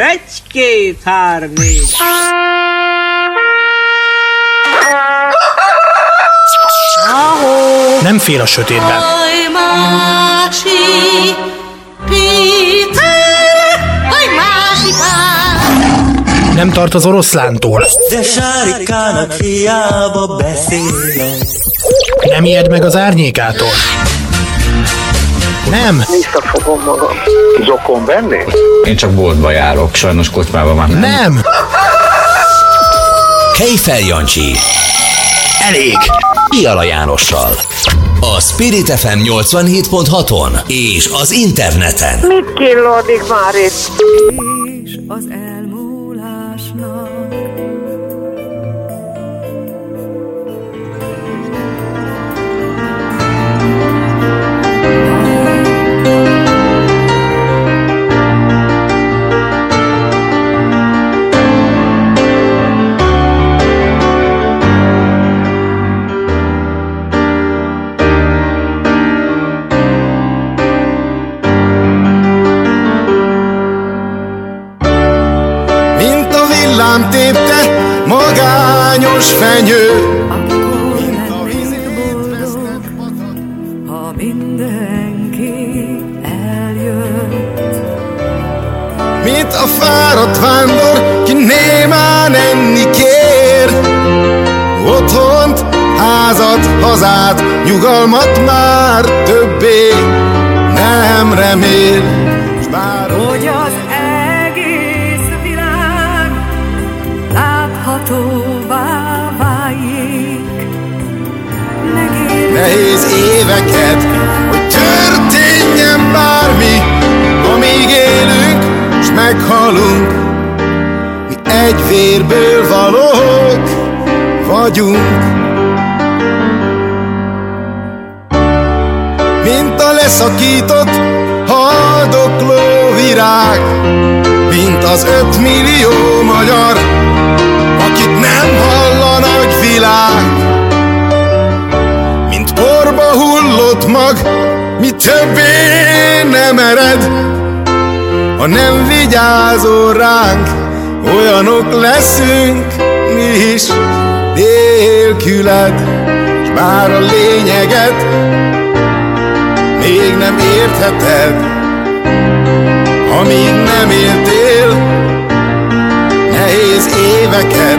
Egy, két, három, négy. Nem fél a sötétben. Nem tart az oroszlántól. De sárikának hiába beszélek. Nem ijed meg az árnyékától. Nem. Visszafogom magam. Zokon venni? Én csak boltba járok, sajnos kocsmában már nem. Nem. Kejfel Jancsi. Elég. Iala Jánossal. A Spirit FM 87.6-on és az interneten. Mit killódik már itt? és az elmúlásnak. Magányos fenyő. Mint a vizét patak. ha mindenki eljött. Mint a fáradt vándor, ki némán enni kér. Otthont, házat, hazát, nyugalmat már többé nem remél. Nehéz éveket, hogy történjen bármi, amíg élünk, s meghalunk. Mi egy vérből valók vagyunk. Mint a leszakított, haldokló virág, mint az ötmillió magyar, akit nem hall a nagy világ hullott mag, mi többé nem ered, ha nem vigyázol ránk, olyanok leszünk mi is nélküled, s bár a lényeget még nem értheted, amíg nem éltél nehéz éveket,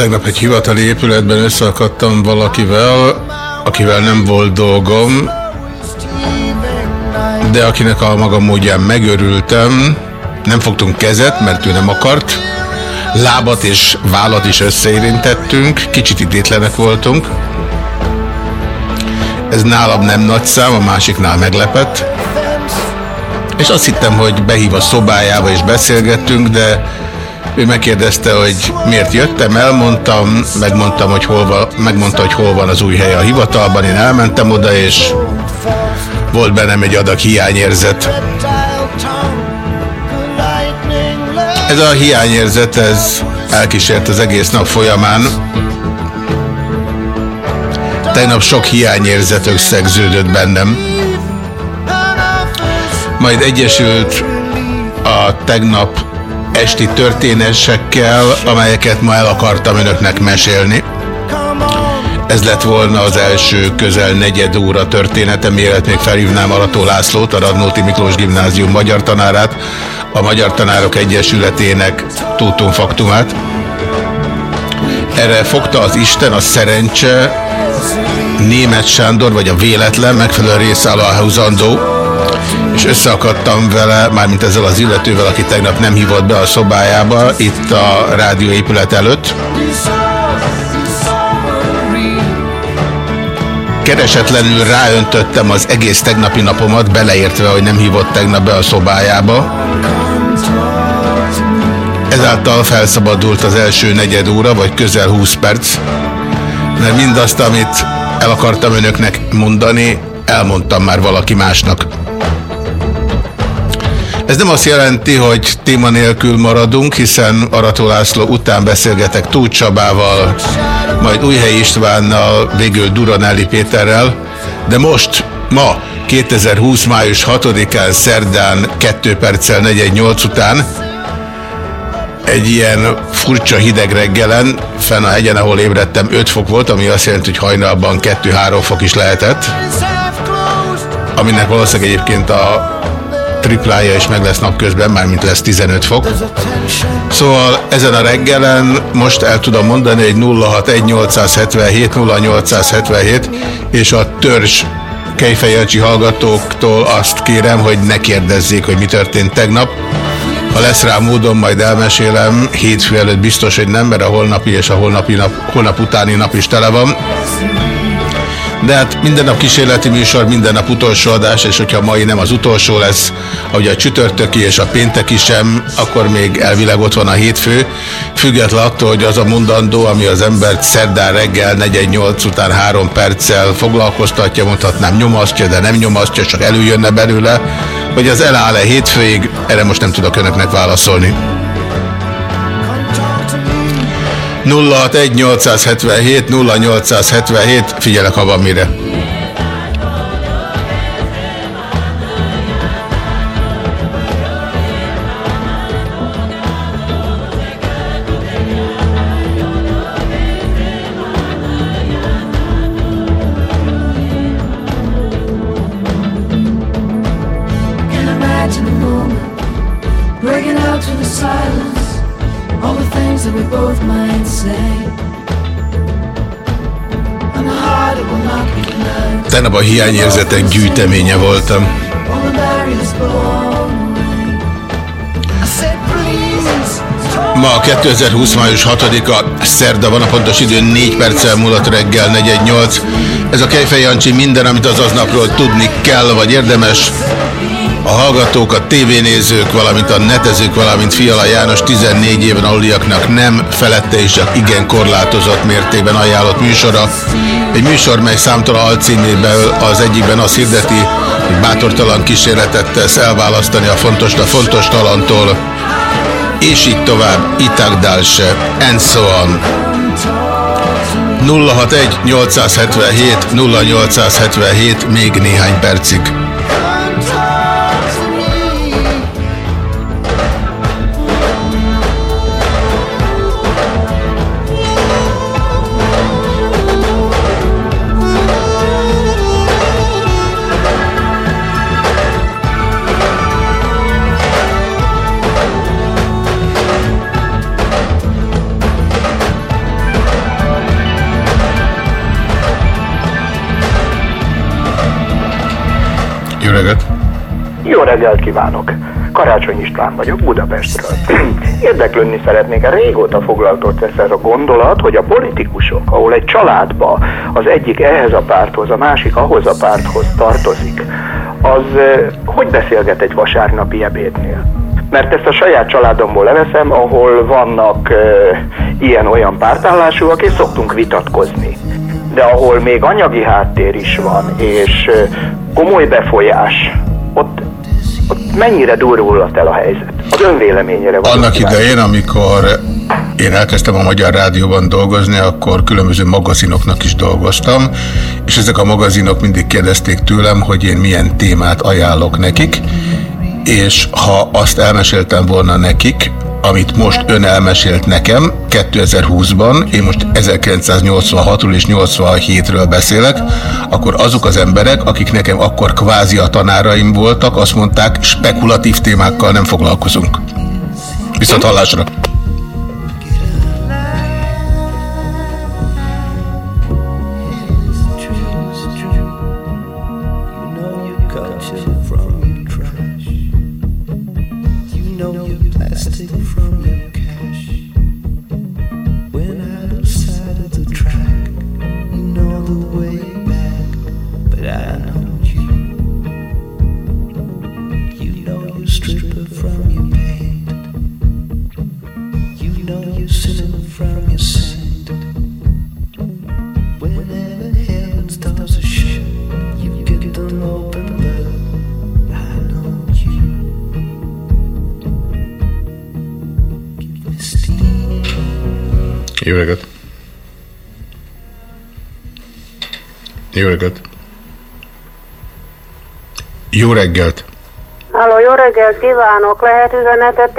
Tegnap egy hivatali épületben összeakadtam valakivel, akivel nem volt dolgom, de akinek a maga módján megörültem. Nem fogtunk kezet, mert ő nem akart. Lábat és vállat is összeérintettünk, kicsit idétlenek voltunk. Ez nálam nem nagy szám, a másiknál meglepett. És azt hittem, hogy behív a szobájába és beszélgettünk, de ő megkérdezte, hogy miért jöttem, elmondtam, megmondtam, hogy hol van, megmondta, hogy hol van az új hely a hivatalban, én elmentem oda, és volt bennem egy adag hiányérzet. Ez a hiányérzet, ez elkísért az egész nap folyamán. Tegnap sok hiányérzet összegződött bennem. Majd egyesült a tegnap esti történésekkel, amelyeket ma el akartam önöknek mesélni. Ez lett volna az első közel negyed óra története, mielőtt még felhívnám Arató Lászlót, a Radnóti Miklós Gimnázium magyar tanárát, a Magyar Tanárok Egyesületének tútum faktumát. Erre fogta az Isten, a szerencse, Német Sándor, vagy a véletlen, megfelelő részálló a és összeakadtam vele, mármint ezzel az illetővel, aki tegnap nem hívott be a szobájába, itt a rádióépület előtt. Keresetlenül ráöntöttem az egész tegnapi napomat, beleértve, hogy nem hívott tegnap be a szobájába. Ezáltal felszabadult az első negyed óra, vagy közel 20 perc, mert mindazt, amit el akartam önöknek mondani, elmondtam már valaki másnak. Ez nem azt jelenti, hogy téma nélkül maradunk, hiszen Arató László után beszélgetek Tóth Csabával, majd Újhely Istvánnal, végül Duranelli Péterrel, de most, ma, 2020. május 6-án, szerdán, 2 perccel 418 után, egy ilyen furcsa hideg reggelen, fenn a hegyen, ahol ébredtem, 5 fok volt, ami azt jelenti, hogy hajnalban 2-3 fok is lehetett, aminek valószínűleg egyébként a triplája is meg lesz napközben, mármint lesz 15 fok. Szóval ezen a reggelen most el tudom mondani, hogy 061877 0877 és a törzs Kejfejancsi hallgatóktól azt kérem, hogy ne kérdezzék, hogy mi történt tegnap. Ha lesz rá módon, majd elmesélem. Hétfő előtt biztos, hogy nem, mert a holnapi és a holnapi nap, holnap utáni nap is tele van. De hát minden nap kísérleti műsor, minden nap utolsó adás, és hogyha mai nem az utolsó lesz, ahogy a csütörtöki és a pénteki sem, akkor még elvileg ott van a hétfő. Független attól, hogy az a mondandó, ami az embert szerdán reggel 4-8 után 3 perccel foglalkoztatja, mondhatnám nyomasztja, de nem nyomasztja, csak előjönne belőle, hogy az eláll-e hétfőig, erre most nem tudok önöknek válaszolni. 061 877 0877, figyelek, ha van mire. A hiányérzetek gyűjteménye voltam. Ma 2020. május 6-a, szerda van a pontos idő, 4 perccel múlott reggel 418. Ez a Kejfej Jancsi minden, amit az aznapról tudni kell, vagy érdemes a hallgatók, a tévénézők, valamint a netezők, valamint Fiala János 14 éven aluliaknak nem felette és csak igen korlátozott mértékben ajánlott műsora. Egy műsor, mely számtalan alcíméből az egyikben azt hirdeti, hogy bátortalan kísérletet tesz elválasztani a fontos a fontos talantól. És így tovább, itagdalse, and so on. 061 877 0877 még néhány percig. Jó reggelt kívánok! Karácsony István vagyok, Budapestről. Érdeklődni szeretnék, régóta foglaltott ezt ez a gondolat, hogy a politikusok, ahol egy családba az egyik ehhez a párthoz, a másik ahhoz a párthoz tartozik, az eh, hogy beszélget egy vasárnapi ebédnél? Mert ezt a saját családomból leveszem, ahol vannak uh, ilyen-olyan pártállásúak, és szoktunk vitatkozni. De ahol még anyagi háttér is van, és uh, komoly befolyás, ott, ott mennyire durulhat el a helyzet? Az önvéleményére van. Annak idején, amikor én elkezdtem a Magyar Rádióban dolgozni, akkor különböző magazinoknak is dolgoztam, és ezek a magazinok mindig kérdezték tőlem, hogy én milyen témát ajánlok nekik, és ha azt elmeséltem volna nekik, amit most ön elmesélt nekem 2020-ban, én most 1986-ról és 87-ről beszélek, akkor azok az emberek, akik nekem akkor kvázi a tanáraim voltak, azt mondták, spekulatív témákkal nem foglalkozunk. Viszont hallásra! the way back, but I know you. You know you stripper from your paint. You know you sinner from your saint. Whenever heaven starts to shoot, you get them open, but I know you. Give me steam. You were good. Jó reggelt! Jó reggelt! Halló, jó reggelt kívánok! Lehet üzenetet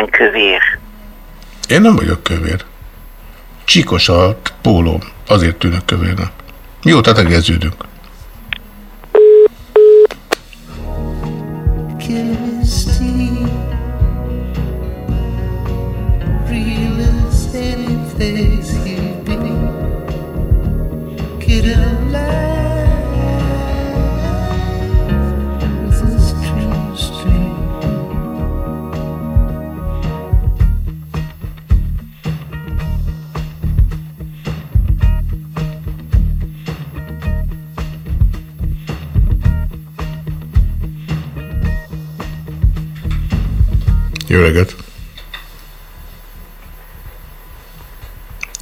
ilyen kövér? Én nem vagyok kövér. Csíkos a pólóm, azért tűnök kövérnek. Mióta tegeződünk?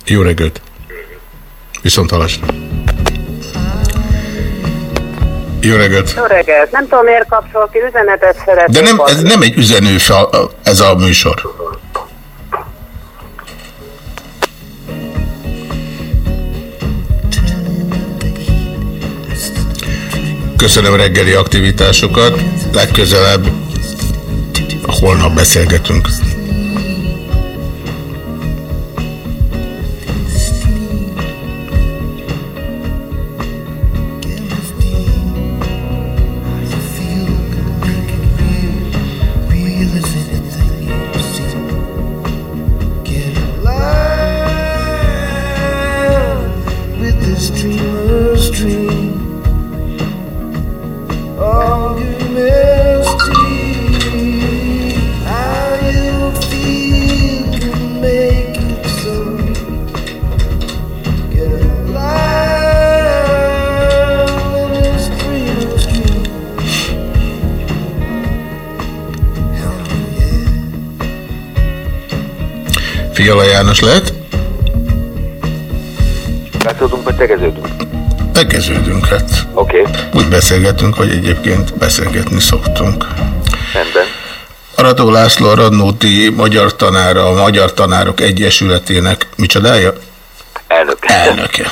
Jó reggelt! Viszont hallásra! Jó reggelt! Jó reggelt! Nem tudom, miért kapcsol ki üzenetet szeretnék. De nem, ez nem egy üzenős a, ez a műsor. Köszönöm reggeli aktivitásokat, legközelebb holnap beszélgetünk. Fiala János lehet? Látszódunk, vagy tegeződünk? Tegeződünk, hát. Oké. Okay. Úgy beszélgetünk, hogy egyébként beszélgetni szoktunk. Rendben. Arató László, Radnóti magyar tanára, a Magyar Tanárok Egyesületének micsodája? Elnöke. Elnöke.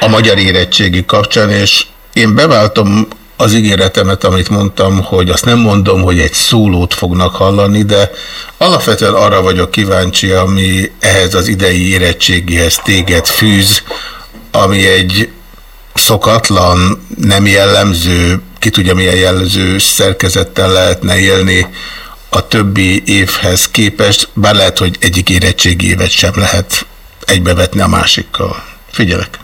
A magyar érettségi kapcsán, és én beváltom az ígéretemet, amit mondtam, hogy azt nem mondom, hogy egy szólót fognak hallani, de alapvetően arra vagyok kíváncsi, ami ehhez az idei érettségihez téged fűz, ami egy szokatlan, nem jellemző, ki tudja milyen jellemző szerkezettel lehetne élni a többi évhez képest, bár lehet, hogy egyik érettségi sem lehet egybevetni a másikkal. Figyelek!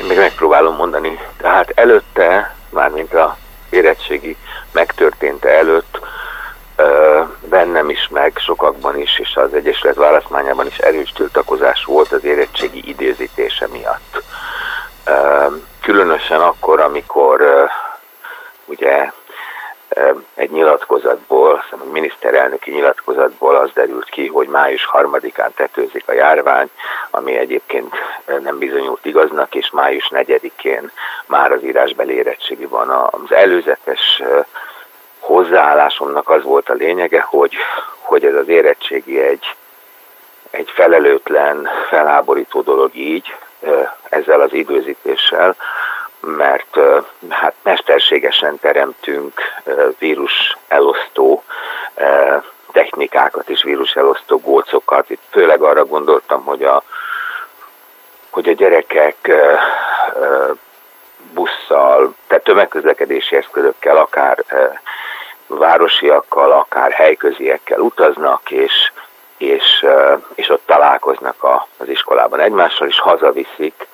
Én még megpróbálom mondani. Tehát előtte, mármint a érettségi megtörténte előtt, bennem is, meg sokakban is, és az Egyesület választmányában is erős tiltakozás volt az érettségi időzítése miatt. Különösen akkor, amikor ugye egy nyilatkozatból, egy miniszterelnöki nyilatkozatból az derült ki, hogy május harmadikán tetőzik a járvány, ami egyébként nem bizonyult igaznak, és május negyedikén már az írásbeli érettségi van. Az előzetes hozzáállásomnak az volt a lényege, hogy, hogy ez az érettségi egy, egy felelőtlen, feláborító dolog így, ezzel az időzítéssel, mert hát mesterségesen teremtünk vírus elosztó technikákat és vírus elosztó gócokat. Itt főleg arra gondoltam, hogy a, hogy a gyerekek busszal, tehát tömegközlekedési eszközökkel, akár városiakkal, akár helyköziekkel utaznak, és, és, és ott találkoznak az iskolában egymással, és hazaviszik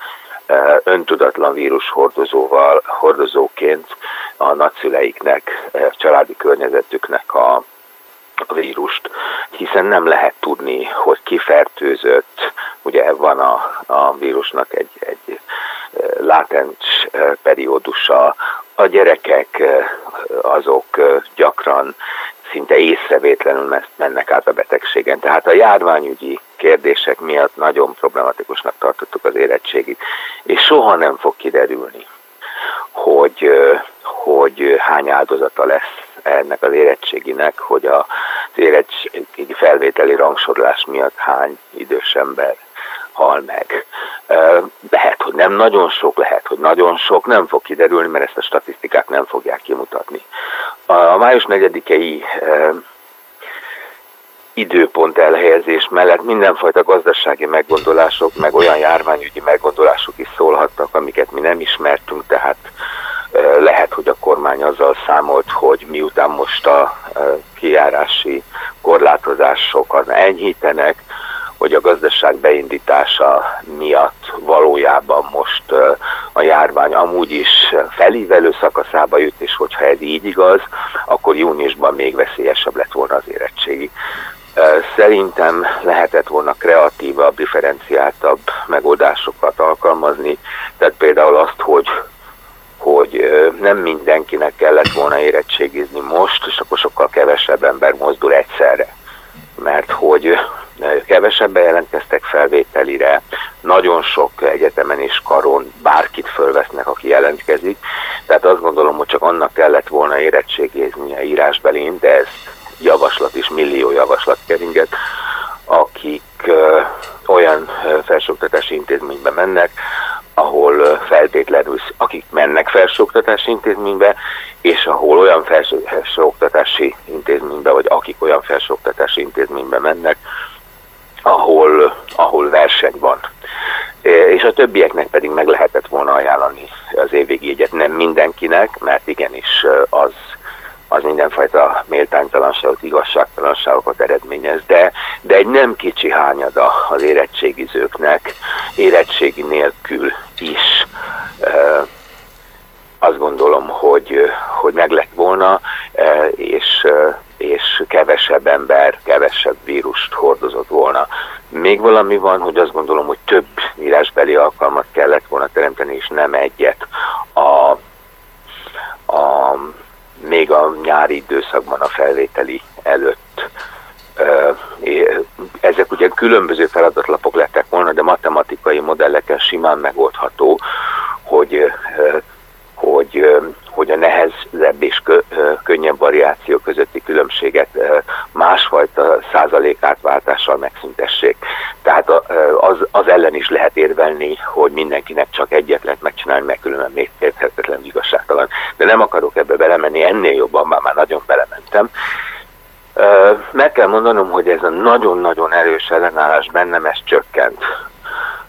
öntudatlan vírus hordozóval, hordozóként a nagyszüleiknek, családi környezetüknek a, a vírust, hiszen nem lehet tudni, hogy kifertőzött, ugye van a, a vírusnak egy, egy látens periódusa, a gyerekek azok gyakran szinte észrevétlenül mennek át a betegségen. Tehát a járványügyi kérdések miatt nagyon problematikusnak tartottuk az érettségit, és soha nem fog kiderülni, hogy, hogy hány áldozata lesz ennek az érettséginek, hogy az érettségi felvételi rangsorolás miatt hány idős ember hal meg. Lehet, hogy nem nagyon sok, lehet, hogy nagyon sok, nem fog kiderülni, mert ezt a statisztikák nem fogják kimutatni. A május 4-i időpont elhelyezés mellett mindenfajta gazdasági meggondolások, meg olyan járványügyi meggondolások is szólhattak, amiket mi nem ismertünk, tehát lehet, hogy a kormány azzal számolt, hogy miután most a kiárási korlátozásokat enyhítenek, hogy a gazdaság beindítása miatt valójában most a járvány amúgy is felívelő szakaszába jut, és hogyha ez így igaz, akkor júniusban még veszélyesebb lett volna az érettségi. Szerintem lehetett volna kreatívabb, differenciáltabb megoldásokat alkalmazni, tehát például azt, hogy hogy nem mindenkinek kellett volna érettségizni most, és akkor sokkal kevesebb ember mozdul egyszerre. Mert hogy kevesebben jelentkeztek felvételire, nagyon sok egyetemen és karon bárkit fölvesznek, aki jelentkezik, tehát azt gondolom, hogy csak annak kellett volna érettségizni a írásbelén, de ez javaslat is, millió javaslat keringet, akik ö, olyan felsőoktatási intézménybe mennek, ahol feltétlenül, akik mennek felsőoktatási intézménybe, és ahol olyan felsőoktatási intézménybe, vagy akik olyan felsőoktatási intézménybe mennek, ahol, ahol verseny van. És a többieknek pedig meg lehetett volna ajánlani az évvégi jegyet, nem mindenkinek, mert igenis az, az mindenfajta méltánytalanságot, igazságtalanságokat eredményez, de, de egy nem kicsi hányada az érettségizőknek, érettségi nélkül is azt gondolom, hogy, hogy meg lett volna, és, és kevesebb ember, kevesebb vírust hordozott volna. Még valami van, hogy azt gondolom, hogy több írásbeli alkalmat kellett volna teremteni, és nem egyet a, a még a nyári időszakban a felvételi előtt ezek ugye különböző feladatlapok lettek volna, de matematikai modellekkel simán megoldható, hogy, hogy, hogy a nehezebb és kö, könnyebb variáció közötti különbséget másfajta százalék átváltással megszüntessék. Tehát az, az ellen is lehet érvelni, hogy mindenkinek csak egyet lehet megcsinálni, meg különben még érthetetlen igazságtalan. De nem akarok ebbe belemenni, ennél jobban már, már nagyon belementem. Meg kell a nagyon-nagyon erős ellenállás bennem ez csökkent.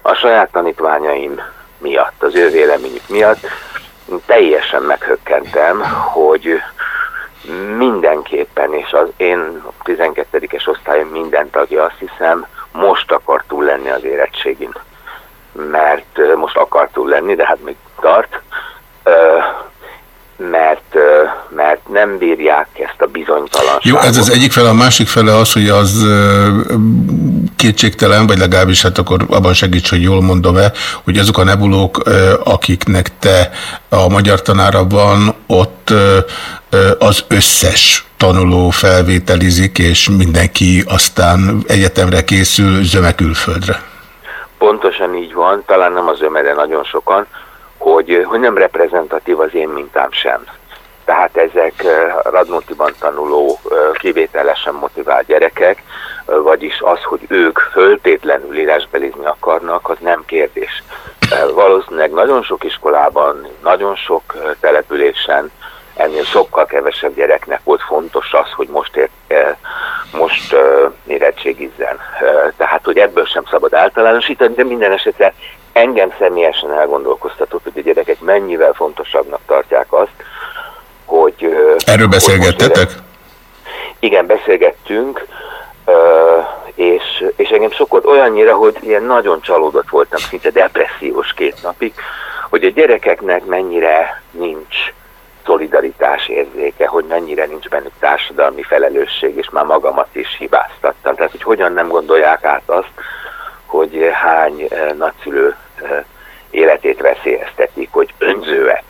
A saját tanítványaim miatt, az ő véleményük miatt teljesen meghökkentem, hogy mindenképpen, és az én 12-es osztályom minden tagja azt hiszem, most akar túl lenni az érettségin. Mert most akar túl lenni, de hát még tart mert, mert nem bírják ezt a bizonytalanságot. Jó, ez az egyik fele, a másik fele az, hogy az kétségtelen, vagy legalábbis hát akkor abban segíts, hogy jól mondom-e, hogy azok a nebulók, akiknek te a magyar tanára van, ott az összes tanuló felvételizik, és mindenki aztán egyetemre készül zömekülföldre. Pontosan így van, talán nem az ömere nagyon sokan, hogy, hogy nem reprezentatív az én mintám sem. Tehát ezek Radnótiban tanuló, kivételesen motivált gyerekek, vagyis az, hogy ők föltétlenül írásbelizni akarnak, az nem kérdés. Valószínűleg nagyon sok iskolában, nagyon sok településen ennél sokkal kevesebb gyereknek volt fontos az, hogy most, ért, most érettségizzen. Tehát, hogy ebből sem szabad általánosítani, de minden esetre engem személyesen elgondolkoztatott, hogy a gyerekek mennyivel fontosabbnak tartják azt, hogy... Erről beszélgettetek? Igen, beszélgettünk, és, és engem sokkot olyannyira, hogy ilyen nagyon csalódott voltam, szinte depressziós két napig, hogy a gyerekeknek mennyire nincs szolidaritás érzéke, hogy mennyire nincs bennük társadalmi felelősség, és már magamat is hibáztattam. Tehát, hogy hogyan nem gondolják át azt, hogy hány nagyszülő életét veszélyeztetik, hogy önzőek.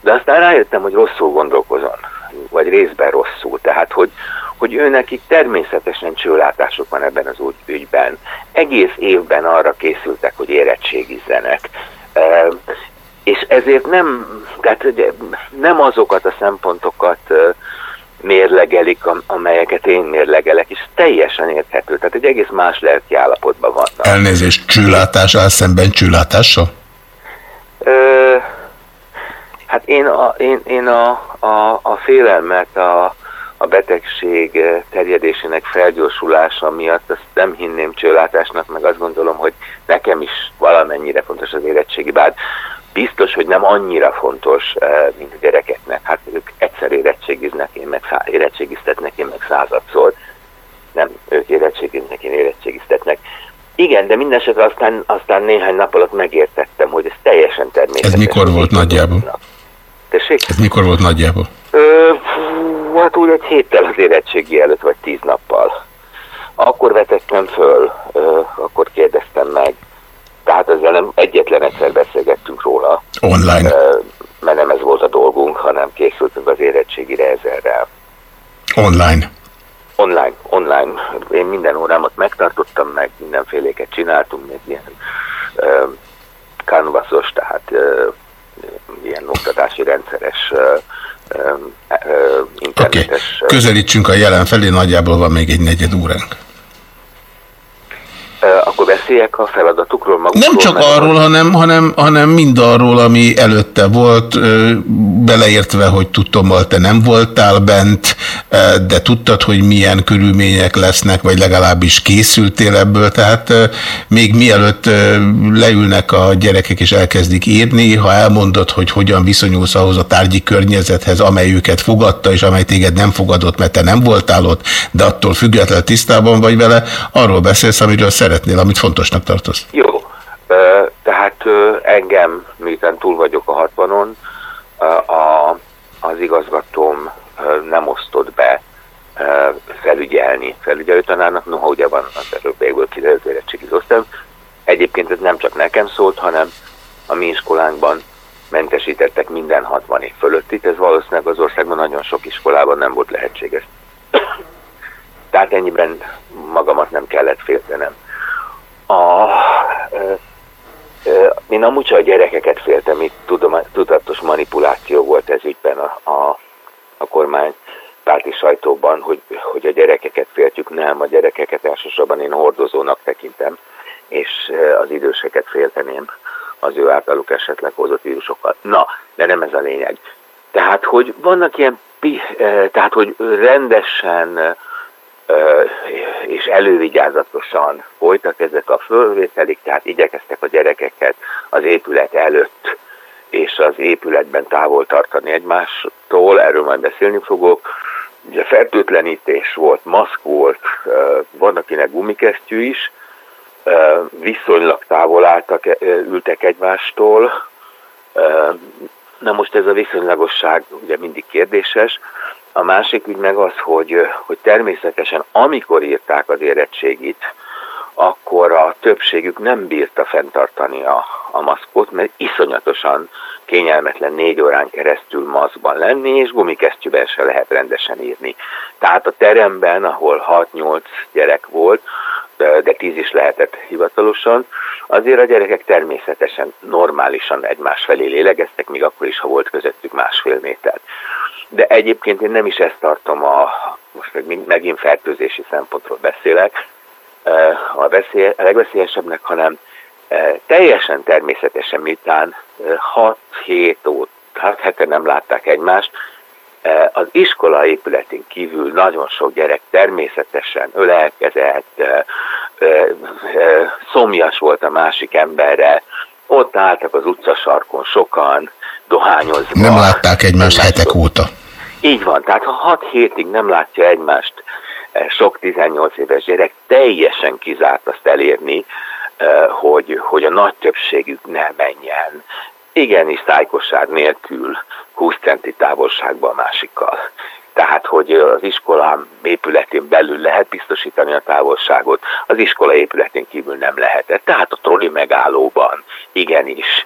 De aztán rájöttem, hogy rosszul gondolkozom, vagy részben rosszul. Tehát, hogy, hogy ő nekik természetesen csőlátások van ebben az ügyben. Egész évben arra készültek, hogy érettségizzenek. És ezért nem, tehát nem azokat a szempontokat mérlegelik, amelyeket én mérlegelek, és teljesen érthető. Tehát egy egész más lelki állapotban vannak. Elnézést, csülátás áll szemben csülátással? Ö, hát én a, én, én a, a, a félelmet, a, a betegség terjedésének felgyorsulása miatt azt nem hinném csőlátásnak, meg azt gondolom, hogy nekem is valamennyire fontos az érettségi, bár biztos, hogy nem annyira fontos, mint a gyerekeknek. Hát ők egyszer érettségiznek, én meg szá- érettségiztetnek, én meg századszor. Nem, ők érettségiznek, én érettségiztetnek. Igen, de minden esetre aztán, aztán néhány nap alatt megértettem, hogy ez teljesen természetes. Ez mikor volt nagyjából? Tessék? Ez mikor volt nagyjából? Ö, hát úgy egy héttel az érettségi előtt, vagy tíz nappal. Akkor vetettem föl, ö, akkor kérdeztem meg, tehát ezzel nem egyetlen egyszer beszélgettünk róla. Online. Mert nem ez volt a dolgunk, hanem készültünk az érettségire ezerrel. Online. Online, online. Én minden órámat megtartottam, meg mindenféléket csináltunk, meg ilyen uh, canvasos, tehát uh, ilyen oktatási rendszeres uh, internetes... Okay. Közelítsünk a jelen felé, nagyjából van még egy negyed óránk akkor beszéljek a feladatukról magukról? Nem csak arról, hanem, hanem, hanem mind arról, ami előtte volt, beleértve, hogy tudtommal te nem voltál bent, de tudtad, hogy milyen körülmények lesznek, vagy legalábbis készültél ebből, tehát még mielőtt leülnek a gyerekek és elkezdik írni, ha elmondod, hogy hogyan viszonyulsz ahhoz a tárgyi környezethez, amely őket fogadta, és amely téged nem fogadott, mert te nem voltál ott, de attól függetlenül tisztában vagy vele, arról beszélsz, amiről szeret szeretnél, amit fontosnak tartasz? Jó. Tehát engem, miután túl vagyok a 60-on, a, az igazgatóm nem osztott be felügyelni felügyelő tanárnak, noha ugye van az előbbégből kiderült érettségizóztam. Egyébként ez nem csak nekem szólt, hanem a mi iskolánkban mentesítettek minden 60 év fölöttit, ez valószínűleg az országban nagyon sok iskolában nem volt lehetséges. Tehát ennyiben magamat nem kellett féltenem. A, ö, ö, én amúgy a gyerekeket féltem, itt tudom, tudatos manipuláció volt ez ügyben a, a, a kormány párti sajtóban, hogy, hogy a gyerekeket féltjük. Nem, a gyerekeket elsősorban én hordozónak tekintem, és az időseket félteném az ő általuk esetleg hozott vírusokat. Na, de nem ez a lényeg. Tehát, hogy vannak ilyen, tehát, hogy rendesen és elővigyázatosan folytak ezek a fölvételik, tehát igyekeztek a gyerekeket az épület előtt és az épületben távol tartani egymástól, erről majd beszélni fogok. Ugye fertőtlenítés volt, maszk volt, van akinek gumikesztyű is, viszonylag távol álltak, ültek egymástól. Na most ez a viszonylagosság ugye mindig kérdéses. A másik ügy meg az, hogy, hogy természetesen amikor írták az érettségit, akkor a többségük nem bírta fenntartani a, a maszkot, mert iszonyatosan kényelmetlen négy órán keresztül maszkban lenni, és gumikesztyűben se lehet rendesen írni. Tehát a teremben, ahol 6-8 gyerek volt, de 10 is lehetett hivatalosan, azért a gyerekek természetesen normálisan egymás felé lélegeztek, még akkor is, ha volt közöttük másfél méter. De egyébként én nem is ezt tartom a, most meg megint fertőzési szempontról beszélek, a, veszély, a legveszélyesebbnek, hanem teljesen természetesen, miután 6-7 óta, 6 hete nem látták egymást, az iskola épületén kívül nagyon sok gyerek természetesen ölelkezett, szomjas volt a másik emberre, ott álltak az utcasarkon sokan, dohányozva. Nem látták egymást hetek óta. Így van, tehát ha 6 hétig nem látja egymást sok 18 éves gyerek, teljesen kizárt azt elérni, hogy, hogy a nagy többségük ne menjen igenis szájkosság nélkül 20 centi távolságban a másikkal. Tehát, hogy az iskolám épületén belül lehet biztosítani a távolságot, az iskola épületén kívül nem lehetett. Tehát a troli megállóban igenis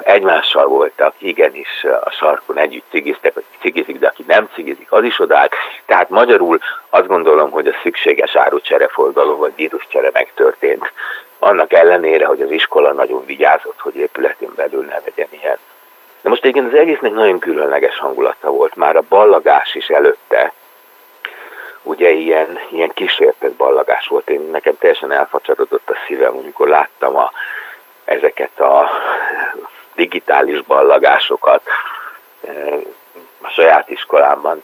egymással voltak, igenis a sarkon együtt cigiztek, vagy cigizik, de aki nem cigizik, az is odáll. Tehát magyarul azt gondolom, hogy a szükséges árucsereforgalom vagy víruscsere megtörtént. Annak ellenére, hogy az iskola nagyon vigyázott, hogy épületén belül ne legyen ilyen. De most igen, az egésznek nagyon különleges hangulata volt, már a ballagás is előtte, ugye ilyen, ilyen kísértett ballagás volt. Én nekem teljesen elfacsarodott a szívem, amikor láttam a, ezeket a digitális ballagásokat a saját iskolámban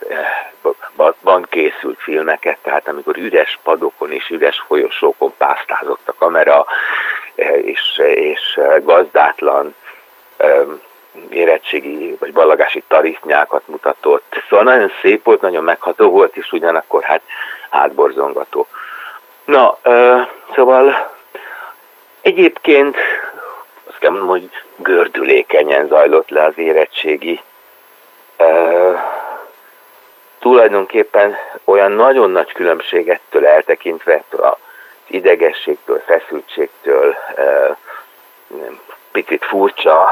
van készült filmeket, tehát amikor üres padokon és üres folyosókon pásztázott a kamera, és, és gazdátlan érettségi vagy ballagási tarisznyákat mutatott. Szóval nagyon szép volt, nagyon megható volt, és ugyanakkor hát hátborzongató. Na, szóval egyébként azt kell mondom, hogy gördülékenyen zajlott le az érettségi. tulajdonképpen olyan nagyon nagy különbségettől eltekintve, ettől az idegességtől, feszültségtől, picit furcsa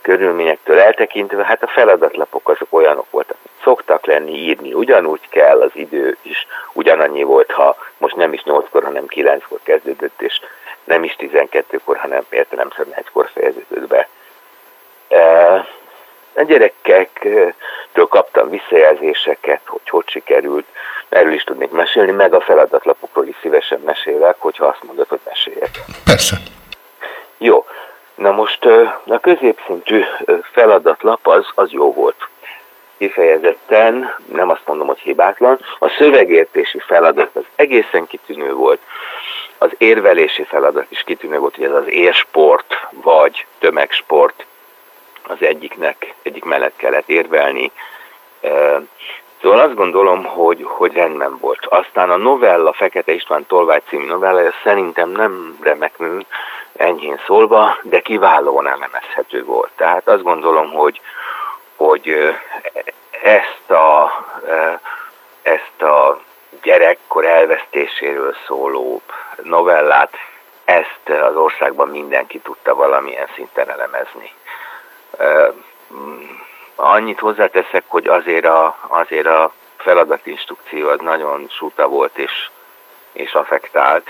körülményektől eltekintve, hát a feladatlapok azok olyanok voltak, szoktak lenni, írni ugyanúgy kell, az idő is ugyanannyi volt, ha most nem is 8-kor, hanem 9-kor kezdődött, és nem is 12-kor, hanem értelemszerűen szóval egykor fejeződött be. A gyerekektől kaptam visszajelzéseket, hogy hogy sikerült, erről is tudnék mesélni, meg a feladatlapokról is szívesen mesélek, hogyha azt mondod, hogy meséljek. Persze. Jó, Na most a középszintű feladatlap az, az jó volt. Kifejezetten, nem azt mondom, hogy hibátlan, a szövegértési feladat az egészen kitűnő volt, az érvelési feladat is kitűnő volt, hogy ez az érsport vagy tömegsport az egyiknek, egyik mellett kellett érvelni. Szóval azt gondolom, hogy, hogy rendben volt. Aztán a novella, Fekete István Tolvágy című novellája szerintem nem remekül, enyhén szólva, de kiválóan elemezhető volt. Tehát azt gondolom, hogy, hogy ezt a, ezt a gyerekkor elvesztéséről szóló novellát, ezt az országban mindenki tudta valamilyen szinten elemezni. Annyit hozzáteszek, hogy azért a, azért a feladatinstrukció az nagyon suta volt és, és affektált,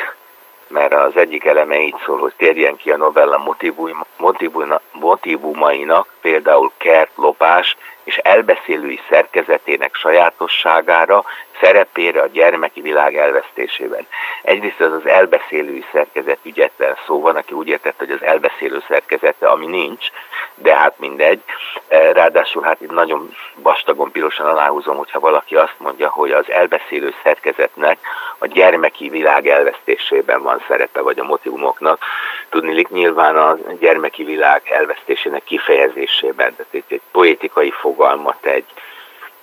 mert az egyik eleme így szól, hogy térjen ki a novella motivum, motivum, motivumainak, például kert, lopás és elbeszélői szerkezetének sajátosságára, szerepére a gyermeki világ elvesztésében. Egyrészt az az elbeszélői szerkezet ügyetlen szó van, aki úgy értette, hogy az elbeszélő szerkezete, ami nincs, de hát mindegy. E, ráadásul hát itt nagyon vastagon pirosan aláhúzom, hogyha valaki azt mondja, hogy az elbeszélő szerkezetnek a gyermeki világ elvesztésében van szerepe, vagy a motivumoknak. Tudnilik nyilván a gyermeki világ elvesztésének kifejezésében, tehát itt egy poétikai fogalmat, egy,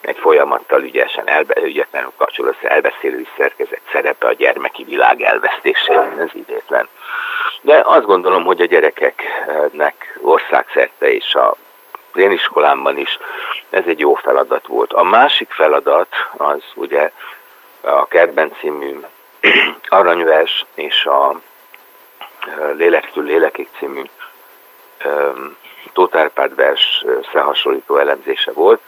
egy folyamattal ügyesen, elbe, ügyetlenül kapcsol össze elbeszélő szerkezet szerepe a gyermeki világ elvesztésében, ez idétlen. De azt gondolom, hogy a gyerekeknek országszerte és a az én iskolámban is ez egy jó feladat volt. A másik feladat az ugye a Kertben című aranyvers és a Lélektől lélekig című Tóth Árpád vers összehasonlító elemzése volt.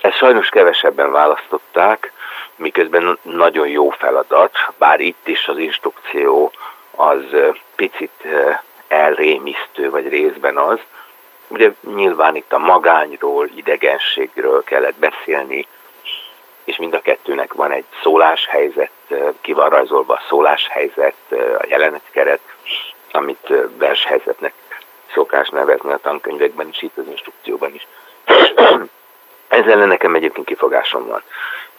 Ezt sajnos kevesebben választották, miközben nagyon jó feladat, bár itt is az instrukció az picit elrémisztő, vagy részben az. Ugye nyilván itt a magányról, idegenségről kellett beszélni, és mind a kettőnek van egy szóláshelyzet, ki van rajzolva a szóláshelyzet, a jelenetkeret, amit vershelyzetnek szokás nevezni a tankönyvekben is, itt az instrukcióban is. Ezzel nekem egyébként kifogásom van.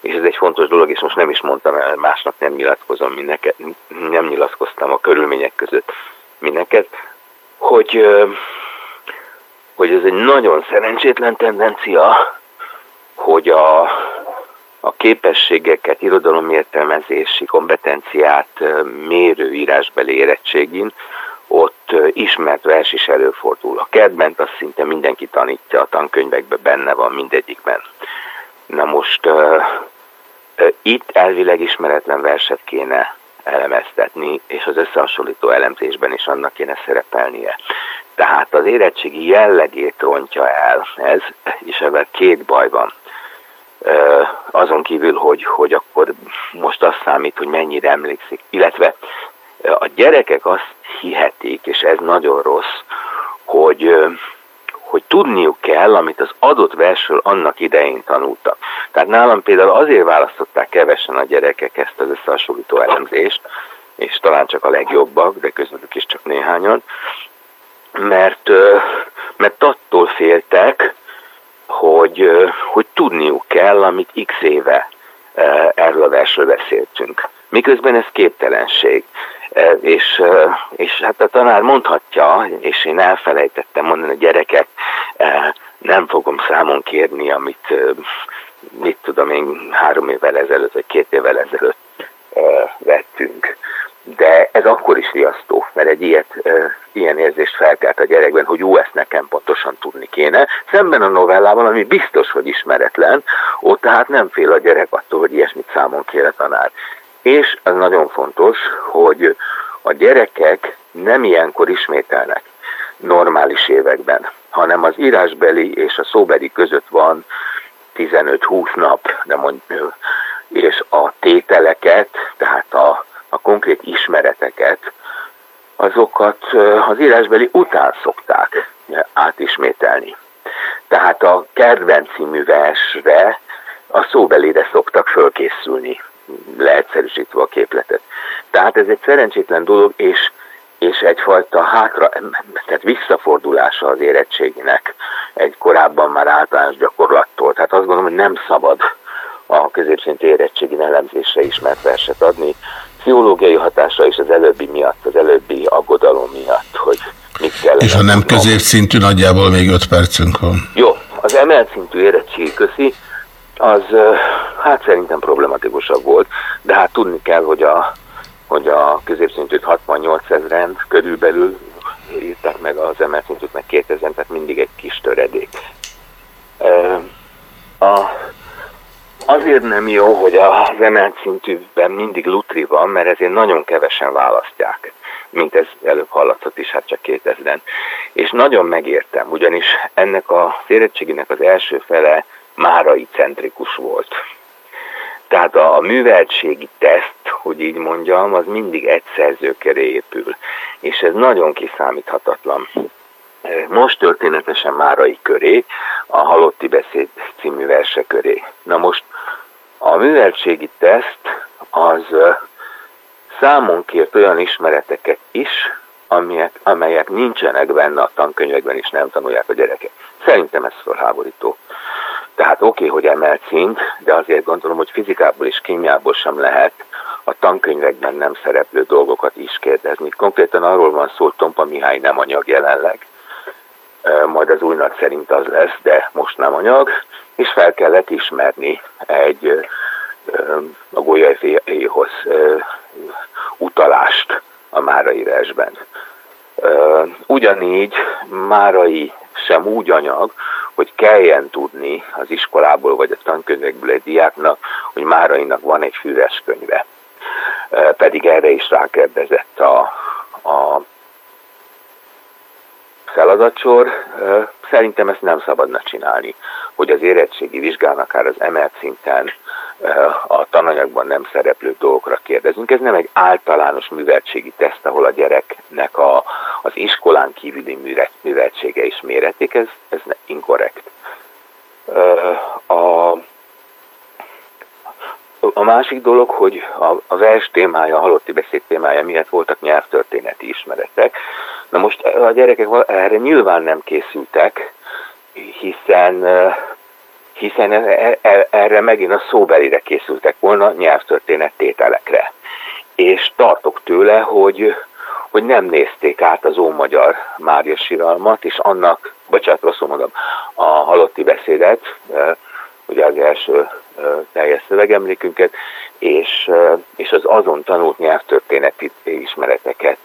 És ez egy fontos dolog, és most nem is mondtam el, másnak nem nyilatkozom mindenket, nem nyilatkoztam a körülmények között mindenket, hogy, hogy ez egy nagyon szerencsétlen tendencia, hogy a, a képességeket, irodalomértelmezési kompetenciát mérő írásbeli érettségin ott ismert vers is előfordul. A kertben azt szinte mindenki tanítja, a tankönyvekben benne van mindegyikben. Na most uh, itt elvileg ismeretlen verset kéne elemeztetni, és az összehasonlító elemzésben is annak kéne szerepelnie. Tehát az érettségi jellegét rontja el ez, és ebben két baj van. Azon kívül, hogy, hogy akkor most azt számít, hogy mennyire emlékszik, illetve a gyerekek azt hihetik, és ez nagyon rossz, hogy, hogy tudniuk kell, amit az adott versről annak idején tanultak. Tehát nálam például azért választották kevesen a gyerekek ezt az összehasonlító elemzést, és talán csak a legjobbak, de közülük is csak néhányan, mert, mert attól féltek, hogy, hogy tudniuk kell, amit x éve erről a versről beszéltünk. Miközben ez képtelenség. És, és hát a tanár mondhatja, és én elfelejtettem mondani a gyerekek, nem fogom számon kérni, amit mit tudom én három évvel ezelőtt, vagy két évvel ezelőtt vettünk. De ez akkor is riasztó, mert egy ilyet, ilyen érzést felkelt a gyerekben, hogy jó, ezt nekem pontosan tudni kéne. Szemben a novellával, ami biztos, hogy ismeretlen, ott tehát nem fél a gyerek attól, hogy ilyesmit számon kér a tanár. És az nagyon fontos, hogy a gyerekek nem ilyenkor ismételnek normális években, hanem az írásbeli és a szóbeli között van 15-20 nap, de mondjuk, és a tételeket, tehát a, a konkrét ismereteket, azokat az írásbeli után szokták átismételni. Tehát a kedvenci művesre, a szóbelire szoktak fölkészülni leegyszerűsítve a képletet. Tehát ez egy szerencsétlen dolog, és, és egyfajta hátra, tehát visszafordulása az érettséginek egy korábban már általános gyakorlattól. Tehát azt gondolom, hogy nem szabad a középszintű érettségi elemzésre ismert verset adni, pszichológiai hatása is az előbbi miatt, az előbbi aggodalom miatt, hogy mit kell. És ha nem középszintű, nagyjából még 5 percünk van. Jó, az emelt szintű érettségi közi az hát szerintem problematikusabb volt, de hát tudni kell, hogy a, hogy a középszintűt 68 ezeren körülbelül írták meg az emelt szintűt meg 2000, tehát mindig egy kis töredék. A, azért nem jó, hogy az emelt szintűben mindig lutri van, mert ezért nagyon kevesen választják mint ez előbb hallatszott is, hát csak 2000-en. És nagyon megértem, ugyanis ennek a érettséginek az első fele márai centrikus volt. Tehát a, a műveltségi teszt, hogy így mondjam, az mindig egy szerző köré épül, és ez nagyon kiszámíthatatlan. Most történetesen Márai köré, a Halotti Beszéd című verse köré. Na most a műveltségi teszt az számon kért olyan ismereteket is, amelyek, amelyek nincsenek benne a tankönyvekben, és nem tanulják a gyerekek. Szerintem ez felháborító. Tehát oké, okay, hogy emelt szint, de azért gondolom, hogy fizikából és kémiából sem lehet a tankönyvekben nem szereplő dolgokat is kérdezni. Konkrétan arról van szó, Tompa Mihály nem anyag jelenleg, majd az új nagy szerint az lesz, de most nem anyag, és fel kellett ismerni egy a Golyajféhoz utalást a Márai versben. Ugyanígy Márai sem úgy anyag, hogy kelljen tudni az iskolából vagy a tankönyvekből egy diáknak, hogy Márainak van egy füres könyve. Pedig erre is rákérdezett a, a feladatsor. Szerintem ezt nem szabadna csinálni, hogy az érettségi vizsgán akár az emelt szinten a tananyagban nem szereplő dolgokra kérdezünk. Ez nem egy általános műveltségi teszt, ahol a gyereknek a, az iskolán kívüli műveltsége is méretik, ez, ez inkorrekt. A, a másik dolog, hogy a, vers témája, a halotti beszéd témája miatt voltak nyelvtörténeti ismeretek. Na most a gyerekek erre nyilván nem készültek, hiszen hiszen e, e, erre megint a szóbelire készültek volna nyelvtörténet tételekre. És tartok tőle, hogy, hogy nem nézték át az ómagyar Mária siralmat, és annak, bocsánat, rosszul mondom, a halotti beszédet, e, ugye az első teljes szövegemlékünket, és, és az azon tanult nyelvtörténeti ismereteket.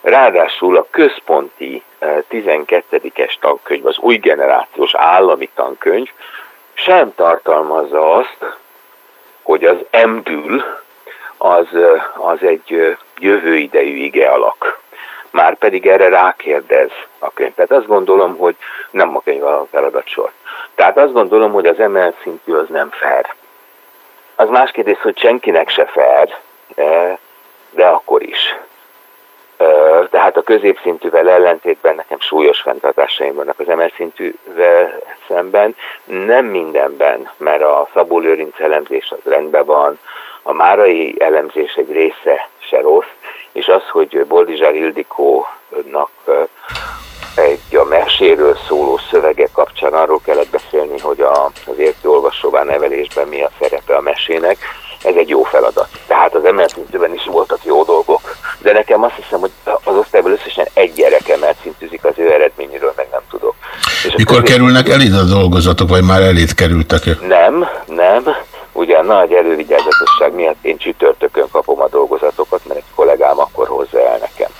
Ráadásul a központi 12-es tankönyv, az új generációs állami tankönyv, sem tartalmazza azt, hogy az emdül az, az egy jövő idejű ige alak. Már pedig erre rákérdez a könyv. Tehát azt gondolom, hogy nem a könyv a feladatsor. Tehát azt gondolom, hogy az emelt szintű az nem fair. Az más kérdés, hogy senkinek se fair, de akkor is. Tehát a középszintűvel ellentétben nekem súlyos fenntartásaim vannak az emelszintűvel szemben. Nem mindenben, mert a Szabó Lőrinc elemzés az rendben van, a Márai elemzés egy része se rossz, és az, hogy Boldizsár Ildikónak egy a meséről szóló szövege kapcsán arról kellett beszélni, hogy a, az értő olvasóvá nevelésben mi a szerepe a mesének, ez egy jó feladat. Tehát az emelt szintűben is voltak jó dolgok. De nekem azt hiszem, hogy az osztályból összesen egy gyerek emelt szintűzik, az ő eredményéről meg nem tudok. És Mikor kerülnek el ide a dolgozatok, vagy már elét kerültek -e? Nem, nem. Ugye nagy elővigyázatosság miatt én csütörtökön kapom a dolgozatokat, mert egy kollégám akkor hozza el nekem.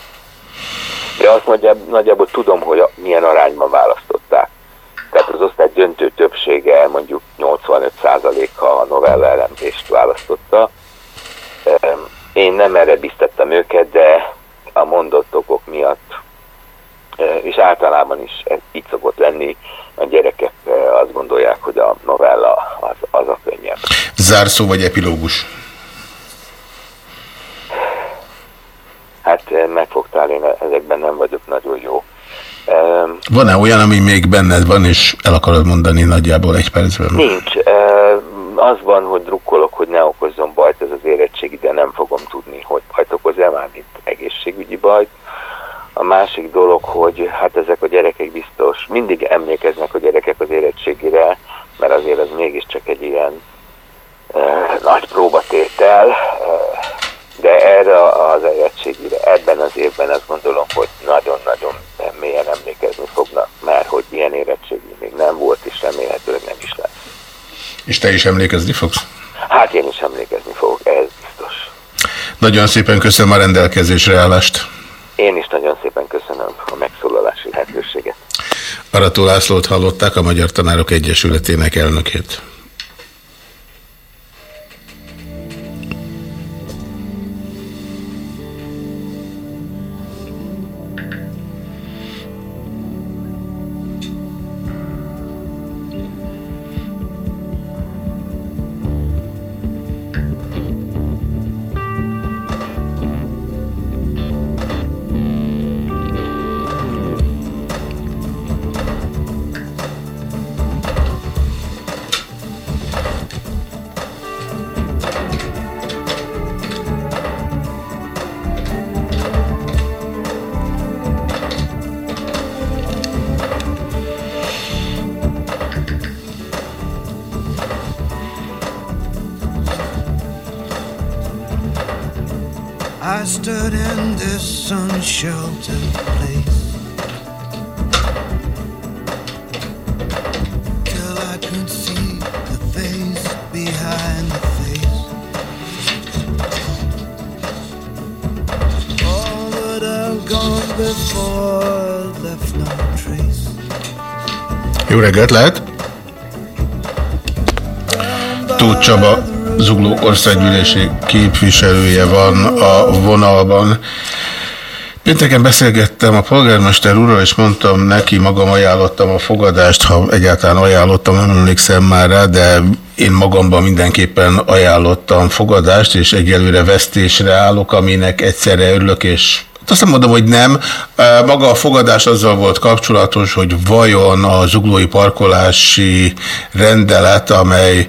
De azt mondja, nagyjából tudom, hogy a, milyen arányban választották. Tehát az osztály döntő többsége, mondjuk 85%-a a novella elemzést választotta. Én nem erre biztettem őket, de a mondott okok miatt, és általában is ez így szokott lenni, a gyerekek azt gondolják, hogy a novella az, az a könnyebb. Zárszó vagy epilógus? Hát megfogtál, én ezekben nem vagyok nagyon jó. Van-e olyan, ami még benned van, és el akarod mondani nagyjából egy percben? Nincs. Az van, hogy drukkolok, hogy ne okozzon bajt ez az érettségi, de nem fogom tudni, hogy bajt okoz-e már, mint egészségügyi bajt. A másik dolog, hogy hát ezek a gyerekek biztos mindig emlékeznek a gyerekek az érettségire, mert azért ez mégiscsak egy ilyen eh, nagy próbatétel, eh, de erre az érettségire, ebben az évben azt gondolom, hogy nagyon-nagyon mélyen emlékezni fognak, mert hogy ilyen érettségi még nem volt, és remélhetőleg nem is lesz. És te is emlékezni fogsz? Hát én is emlékezni fogok, ez biztos. Nagyon szépen köszönöm a rendelkezésre állást. Én is nagyon szépen köszönöm a megszólalási lehetőséget. Arató Lászlót hallották, a Magyar Tanárok Egyesületének elnökét. Tóth Csaba, Zugló országgyűlési képviselője van a vonalban. Pénteken beszélgettem a polgármester úrral, és mondtam neki, magam ajánlottam a fogadást, ha egyáltalán ajánlottam, nem emlékszem már rá, de én magamban mindenképpen ajánlottam fogadást, és egyelőre vesztésre állok, aminek egyszerre örülök, és azt nem mondom, hogy nem. Maga a fogadás azzal volt kapcsolatos, hogy vajon a zuglói parkolási rendelet, amely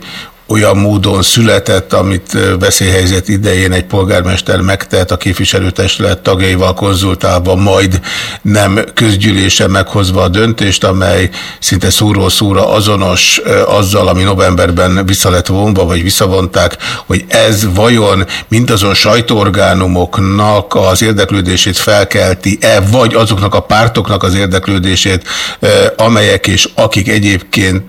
olyan módon született, amit veszélyhelyzet idején egy polgármester megtett a képviselőtestület tagjaival konzultálva, majd nem közgyűlésen meghozva a döntést, amely szinte szóról szóra azonos azzal, ami novemberben vissza lett vonva, vagy visszavonták, hogy ez vajon mindazon sajtóorgánumoknak az érdeklődését felkelti-e, vagy azoknak a pártoknak az érdeklődését, amelyek és akik egyébként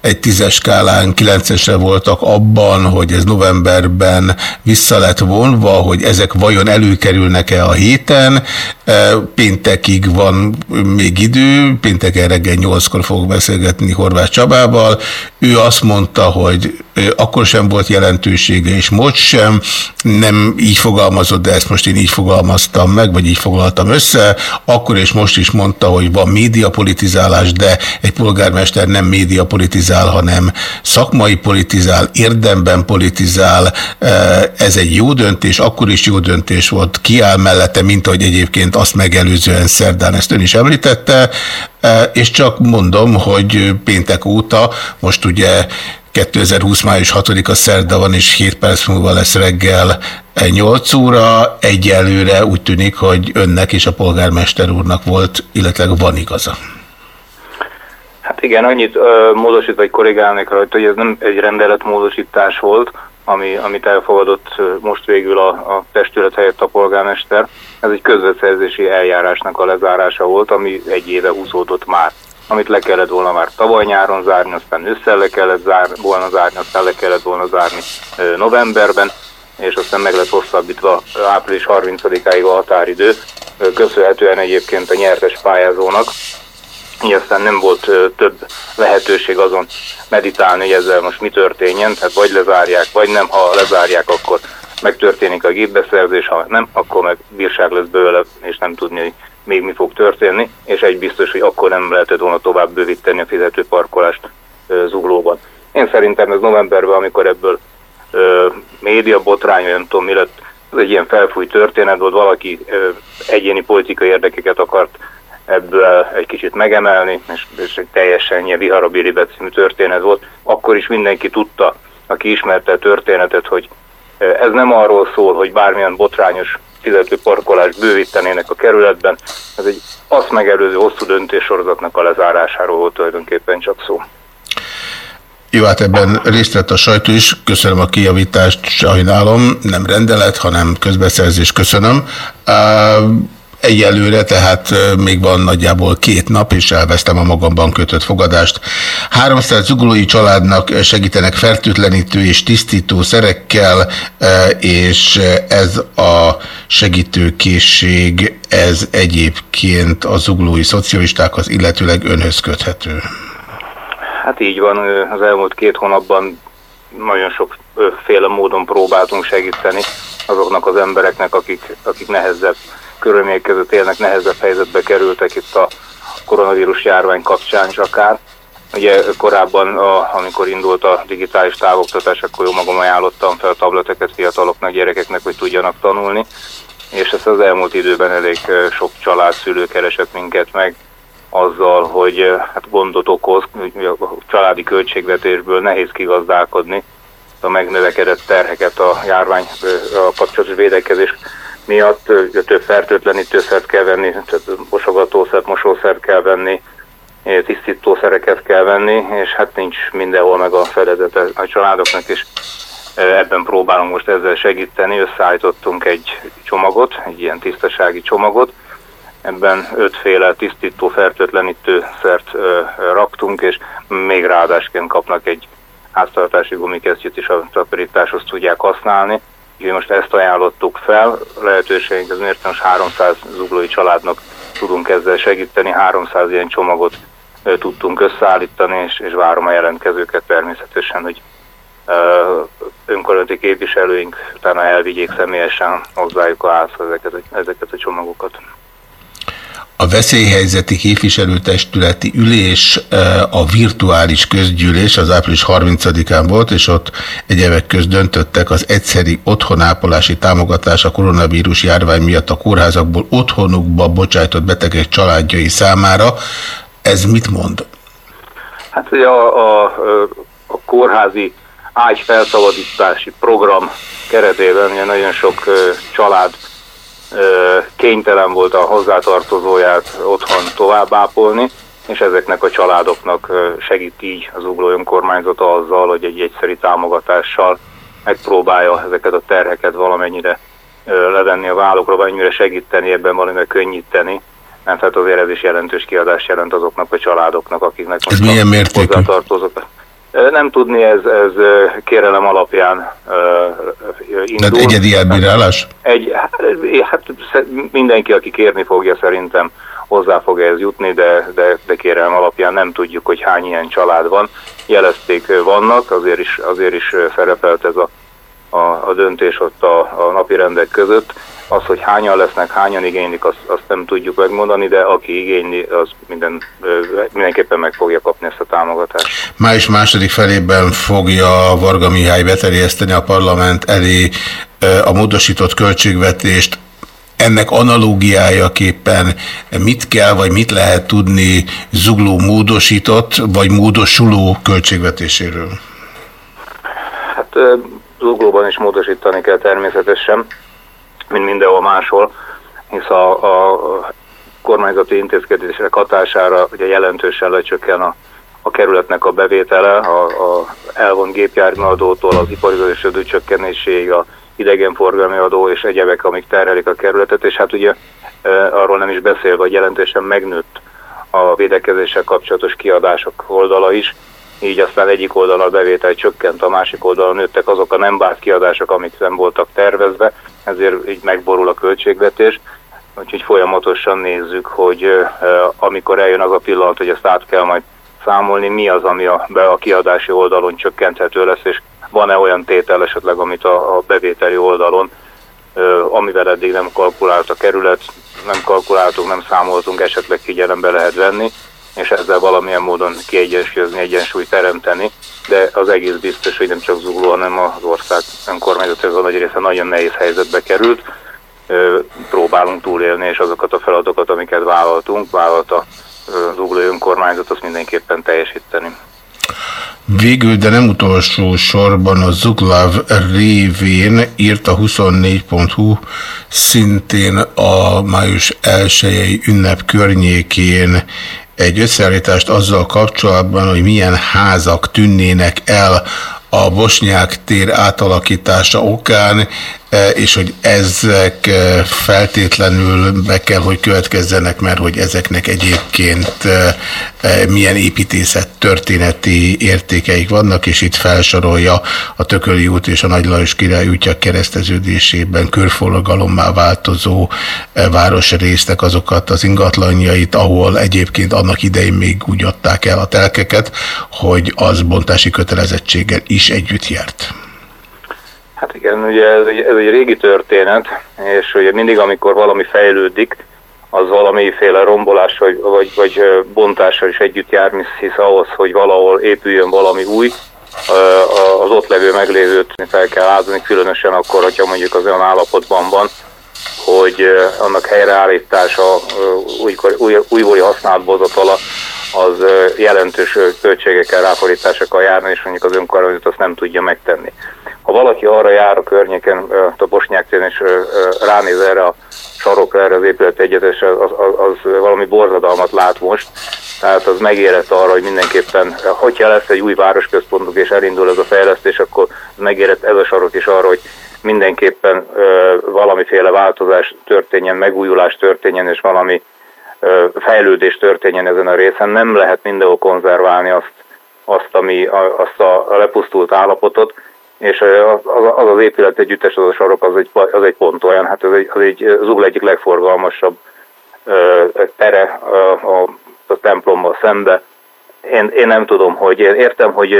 egy tízes skálán kilencesre voltak abban, hogy ez novemberben vissza lett vonva, hogy ezek vajon előkerülnek-e a héten. E, péntekig van még idő, pénteken reggel 8-kor fogok beszélgetni Horváth Csabával. Ő azt mondta, hogy akkor sem volt jelentősége, és most sem. Nem így fogalmazott, de ezt most én így fogalmaztam meg, vagy így foglaltam össze. Akkor és most is mondta, hogy van médiapolitizálás, de egy polgármester nem médiapolitizál, hanem szakmai politizál, érdemben politizál. Ez egy jó döntés, akkor is jó döntés volt. Kiáll mellette, mint ahogy egyébként azt megelőzően szerdán ezt ön is említette, és csak mondom, hogy péntek óta, most ugye 2020. május 6-a szerda van, és 7 perc múlva lesz reggel 8 óra. Egyelőre úgy tűnik, hogy önnek és a polgármester úrnak volt, illetve van igaza. Hát igen, annyit uh, módosít vagy korrigálnék rajta, hogy ez nem egy rendeletmódosítás volt, ami, amit elfogadott most végül a, a testület helyett a polgármester. Ez egy közbeszerzési eljárásnak a lezárása volt, ami egy éve húzódott már amit le kellett volna már tavaly nyáron zárni, aztán ősszel le kellett zár, volna zárni, aztán le kellett volna zárni novemberben, és aztán meg lett hosszabbítva április 30-áig a határidő, köszönhetően egyébként a nyertes pályázónak, így aztán nem volt több lehetőség azon meditálni, hogy ezzel most mi történjen, tehát vagy lezárják, vagy nem, ha lezárják, akkor megtörténik a gépbeszerzés, ha nem, akkor meg bírság lesz bőle, és nem tudni, hogy még mi fog történni, és egy biztos, hogy akkor nem lehetett volna tovább bővíteni a fizetőparkolást zuglóban. Én szerintem ez novemberben, amikor ebből ö, média botrány, nem tudom mi lett, ez egy ilyen felfújt történet volt, valaki ö, egyéni politikai érdekeket akart ebből egy kicsit megemelni, és, és egy teljesen ilyen viharabili című történet volt. Akkor is mindenki tudta, aki ismerte a történetet, hogy ez nem arról szól, hogy bármilyen botrányos fizetőparkolást bővítenének a kerületben. Ez egy azt megelőző hosszú döntéssorozatnak a lezárásáról volt tulajdonképpen csak szó. Jó, hát ebben részt vett a sajtó is. Köszönöm a kijavítást, sajnálom. Nem rendelet, hanem közbeszerzés. Köszönöm. Uh, egyelőre, tehát még van nagyjából két nap, és elvesztem a magamban kötött fogadást. 300 zuglói családnak segítenek fertőtlenítő és tisztító szerekkel, és ez a segítőkészség, ez egyébként a zuglói szocialistákhoz, illetőleg önhöz köthető. Hát így van, az elmúlt két hónapban nagyon sokféle módon próbáltunk segíteni azoknak az embereknek, akik, akik nehezebb körülmények között élnek, nehezebb helyzetbe kerültek itt a koronavírus járvány kapcsán is akár. Ugye korábban, a, amikor indult a digitális távoktatás, akkor jó magam ajánlottam fel tableteket fiataloknak, gyerekeknek, hogy tudjanak tanulni, és ezt az elmúlt időben elég sok család, szülő keresett minket meg, azzal, hogy hát gondot okoz, a családi költségvetésből nehéz kigazdálkodni a megnövekedett terheket a járvány a kapcsolatos védekezés miatt több fertőtlenítőszert kell venni, mosogatószert, mosószert kell venni, tisztítószereket kell venni, és hát nincs mindenhol meg a fedezete a családoknak is. Ebben próbálunk most ezzel segíteni. Összeállítottunk egy csomagot, egy ilyen tisztasági csomagot. Ebben ötféle tisztító, fertőtlenítő szert raktunk, és még ráadásként kapnak egy háztartási gumikesztyűt is a takarításhoz tudják használni. Úgyhogy most ezt ajánlottuk fel, lehetőségünk az mérten 300 zuglói családnak tudunk ezzel segíteni, 300 ilyen csomagot tudtunk összeállítani, és, és várom a jelentkezőket természetesen, hogy önkormányzati képviselőink utána elvigyék személyesen hozzájuk a házhoz ezeket, ezeket a csomagokat. A veszélyhelyzeti képviselőtestületi ülés a virtuális közgyűlés az április 30-án volt, és ott egyebek közt döntöttek az egyszeri otthonápolási támogatás a koronavírus járvány miatt a kórházakból otthonukba bocsájtott betegek családjai számára. Ez mit mond? Hát ugye a, a, a kórházi ágyfelszabadítási program keretében ugye nagyon sok család kénytelen volt a hozzátartozóját otthon továbbápolni, és ezeknek a családoknak segít így az ugló önkormányzata azzal, hogy egy egyszeri támogatással megpróbálja ezeket a terheket valamennyire levenni a vállukra, valamennyire segíteni, ebben valamivel könnyíteni, mert hát azért ez is jelentős kiadás jelent azoknak a családoknak, akiknek ez milyen mértékű? hozzátartozók. Nem tudni, ez, ez kérelem alapján indul. Tehát egyedi elbírálás? Egy, hát mindenki, aki kérni fogja, szerintem hozzá fog ez jutni, de, de, de kérelem alapján nem tudjuk, hogy hány ilyen család van. Jelezték vannak, azért is, azért is szerepelt ez a, a, a döntés ott a, a napi rendek között. Az, hogy hányan lesznek, hányan igénylik, azt, azt nem tudjuk megmondani, de aki igényli, az minden, mindenképpen meg fogja kapni ezt a támogatást. Május második felében fogja Varga Mihály beterjeszteni a parlament elé a módosított költségvetést. Ennek analógiájaképpen mit kell, vagy mit lehet tudni zugló módosított, vagy módosuló költségvetéséről? Hát zuglóban is módosítani kell természetesen mint mindenhol máshol, hisz a, a kormányzati intézkedések hatására ugye jelentősen lecsökken a, a kerületnek a bevétele, a, a elvont gépjárműadótól az iparizási adó csökkenéséig, a idegenforgalmi adó és egyebek, amik terhelik a kerületet, és hát ugye arról nem is beszélve, hogy jelentősen megnőtt a védekezéssel kapcsolatos kiadások oldala is, így aztán egyik oldalon a bevétel csökkent, a másik oldalon nőttek azok a nem bárt kiadások, amik nem voltak tervezve, ezért így megborul a költségvetés. Úgyhogy folyamatosan nézzük, hogy amikor eljön az a pillanat, hogy ezt át kell majd számolni, mi az, ami a, be a kiadási oldalon csökkenthető lesz, és van-e olyan tétel esetleg, amit a, a bevételi oldalon, amivel eddig nem kalkulált a kerület, nem kalkuláltunk, nem számoltunk, esetleg figyelembe lehet venni és ezzel valamilyen módon kiegyensúlyozni, egyensúlyt teremteni, de az egész biztos, hogy nem csak Zugló, hanem az ország a nagy része nagyon nehéz helyzetbe került. Próbálunk túlélni, és azokat a feladatokat, amiket vállaltunk, vállalt a Zugló önkormányzat, azt mindenképpen teljesíteni. Végül, de nem utolsó sorban a Zuglav révén írt a 24.hu szintén a május 1 ünnep környékén egy összeállítást azzal kapcsolatban, hogy milyen házak tűnnének el a Bosnyák tér átalakítása okán, és hogy ezek e, feltétlenül be kell, hogy következzenek, mert hogy ezeknek egyébként e, milyen építészet történeti értékeik vannak, és itt felsorolja a Tököli út és a Nagy Lajos király útja kereszteződésében körforgalommá változó városrésztek azokat az ingatlanjait, ahol egyébként annak idején még úgy adták el a telkeket, hogy az bontási kötelezettséggel is együtt járt. Hát igen, ugye ez egy, ez egy régi történet, és ugye mindig, amikor valami fejlődik, az valamiféle rombolás vagy, vagy, vagy bontással is együtt jár, hisz ahhoz, hogy valahol épüljön valami új, az ott levő meglévőt fel kell áldani, különösen akkor, hogyha mondjuk az olyan állapotban van, hogy annak helyreállítása, újkor, új, újbóli használatbozatala az jelentős költségekkel, ráfordításokkal járna, és mondjuk az önkormányzat azt nem tudja megtenni. Ha valaki arra jár a környéken, a Bosnyák téren, és ránéz erre a sarokra, erre az épület egyetes, az, az, az valami borzadalmat lát most, tehát az megérett arra, hogy mindenképpen, hogyha lesz egy új városközpontunk és elindul ez a fejlesztés, akkor megérett ez a sarok is arra, hogy mindenképpen ö, valamiféle változás történjen, megújulás történjen, és valami ö, fejlődés történjen ezen a részen. Nem lehet mindenhol konzerválni azt, azt, ami, a, azt a lepusztult állapotot, és az az, az épület együttes, az a sarok, az egy, az egy pont olyan, hát az egy, az egy Zugla egyik legforgalmasabb tere a, a, templommal szembe. Én, én nem tudom, hogy én értem, hogy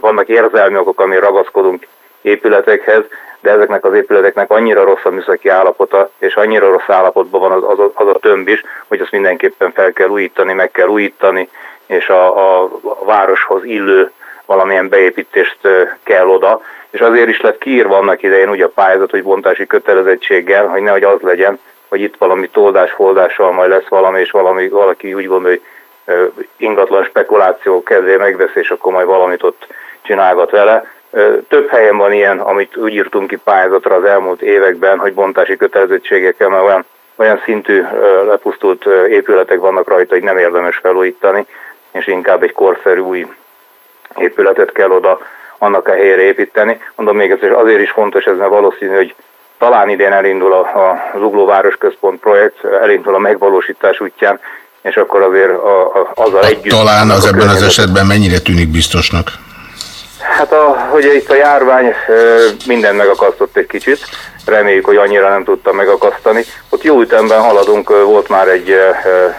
vannak érzelmi okok, ami ragaszkodunk épületekhez, de ezeknek az épületeknek annyira rossz a műszaki állapota, és annyira rossz állapotban van az, az, a, az a tömb is, hogy azt mindenképpen fel kell újítani, meg kell újítani, és a, a, a városhoz illő valamilyen beépítést kell oda, és azért is lett kiírva annak idején ugye a pályázat, hogy bontási kötelezettséggel, hogy nehogy az legyen, hogy itt valami toldás-foldással majd lesz valami, és valami, valaki úgy gondolja, hogy ingatlan spekuláció kedvé megvesz, és akkor majd valamit ott csinálgat vele. Több helyen van ilyen, amit úgy írtunk ki pályázatra az elmúlt években, hogy bontási kötelezettségekkel, mert olyan, olyan szintű lepusztult épületek vannak rajta, hogy nem érdemes felújítani, és inkább egy korszerű új épületet kell oda annak a helyére építeni. Mondom még ez azért is fontos ez, mert valószínű, hogy talán idén elindul a, a Zugló Városközpont projekt, elindul a megvalósítás útján, és akkor azért a, a, azzal együtt... Talán az ebben az esetben mennyire tűnik biztosnak? Hát a, hogy itt a járvány minden megakasztott egy kicsit, reméljük, hogy annyira nem tudta megakasztani. Ott jó ütemben haladunk, volt már egy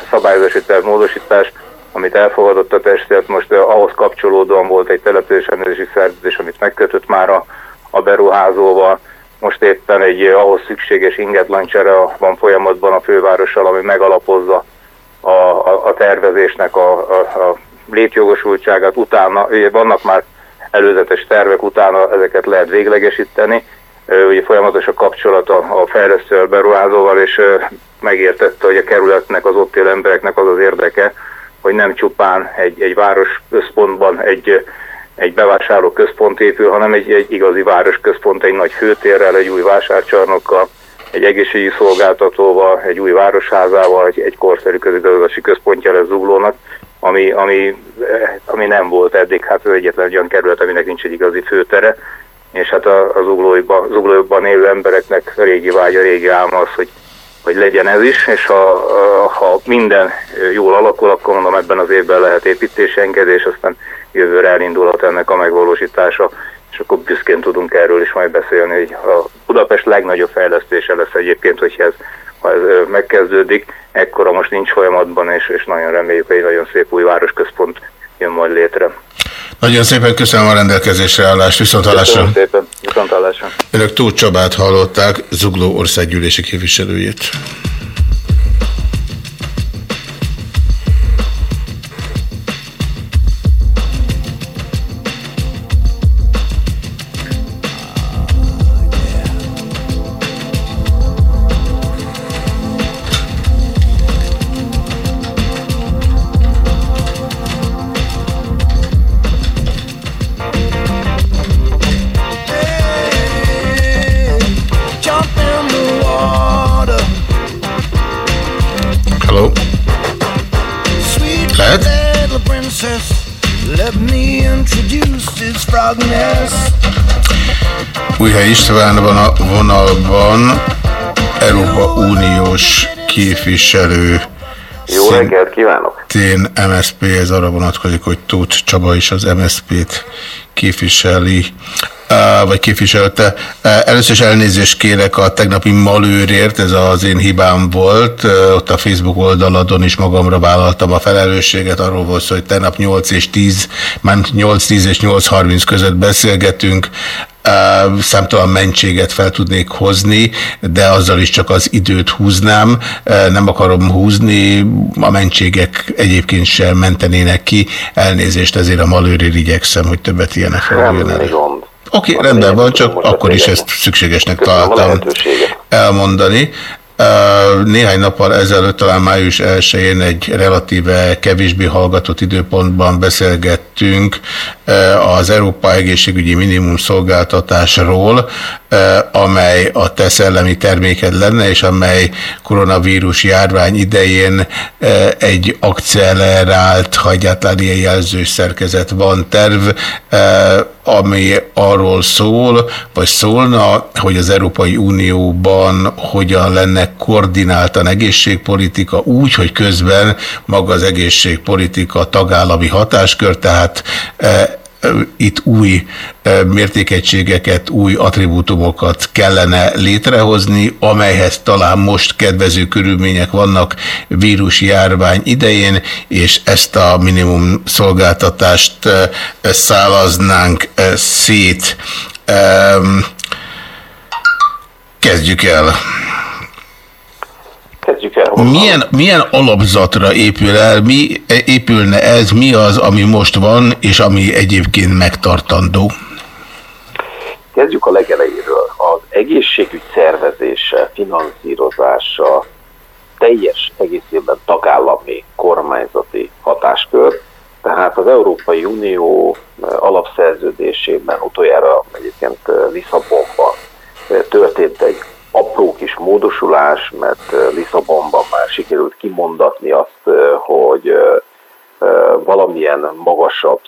szabályozási tervmódosítás, amit elfogadott a testület, most ahhoz kapcsolódóan volt egy településenőzési szerződés, amit megkötött már a, a beruházóval, most éppen egy ahhoz szükséges ingetlancsere van folyamatban a fővárossal, ami megalapozza a, a, a tervezésnek a, a, a létjogosultságát. Utána, ugye vannak már előzetes tervek, utána ezeket lehet véglegesíteni. Ugye folyamatos a kapcsolat a, a fejlesztővel, beruházóval, és megértette, hogy a kerületnek, az ott élő embereknek az az érdeke, hogy nem csupán egy, egy város központban egy, egy bevásárló központ épül, hanem egy, egy igazi városközpont, egy nagy főtérrel, egy új vásárcsarnokkal, egy egészségügyi szolgáltatóval, egy új városházával, egy, egy korszerű közigazgatási központja lesz Zuglónak, ami, ami, ami nem volt eddig, hát az egyetlen olyan kerület, aminek nincs egy igazi főtere, és hát a, a zuglóiban, zuglóiban élő embereknek régi vágya, régi álma az, hogy hogy legyen ez is, és ha, ha minden jól alakul, akkor mondom ebben az évben lehet építési engedés, aztán jövőre elindulhat ennek a megvalósítása, és akkor büszkén tudunk erről is majd beszélni, hogy a Budapest legnagyobb fejlesztése lesz egyébként, hogyha ez, ha ez megkezdődik, ekkora most nincs folyamatban, és, és nagyon reméljük, hogy egy nagyon szép új városközpont jön majd létre. Nagyon szépen köszönöm a rendelkezésre állást, viszont hallásra. Köszönöm szépen, viszont hallásra. Önök Tóth Csabát hallották, Zugló országgyűlési képviselőjét. Újhely István van a vonalban, Európa Uniós képviselő. Jó reggelt kívánok! Én MSZP, ez arra vonatkozik, hogy Tóth Csaba is az MSZP-t képviseli vagy képviselte. Először is elnézést kérek a tegnapi malőrért, ez az én hibám volt. Ott a Facebook oldaladon is magamra vállaltam a felelősséget. Arról volt szó, hogy tegnap 8 és 10, már 8-10 és 8-30 között beszélgetünk. Számtalan mentséget fel tudnék hozni, de azzal is csak az időt húznám. Nem akarom húzni, a mentségek egyébként sem mentenének ki. Elnézést ezért a malőrért igyekszem, hogy többet ilyenek forduljon elő. Oké, okay, rendben van, csak akkor is ezt szükségesnek találtam elmondani. Néhány nappal ezelőtt, talán május 1-én egy relatíve kevésbé hallgatott időpontban beszélgettünk az Európa Egészségügyi Minimum Szolgáltatásról, amely a te szellemi terméked lenne, és amely koronavírus járvány idején egy akcelerált, ha egyáltalán ilyen jelzős szerkezet van terv, ami arról szól, vagy szólna, hogy az Európai Unióban hogyan lenne koordináltan egészségpolitika úgy, hogy közben maga az egészségpolitika tagállami hatáskör, tehát itt új mértékegységeket, új attribútumokat kellene létrehozni, amelyhez talán most kedvező körülmények vannak járvány idején, és ezt a minimum szolgáltatást szálaznánk szét. Kezdjük el. El. Milyen, milyen alapzatra épül el, mi épülne ez, mi az, ami most van, és ami egyébként megtartandó? Kezdjük a legelejéről. Az egészségügy szervezése, finanszírozása teljes egészében tagállami kormányzati hatáskör, tehát az Európai Unió alapszerződésében utoljára egyébként Lisszabonban történt egy apró kis módosulás, mert Lisszabonban már sikerült kimondatni azt, hogy valamilyen magasabb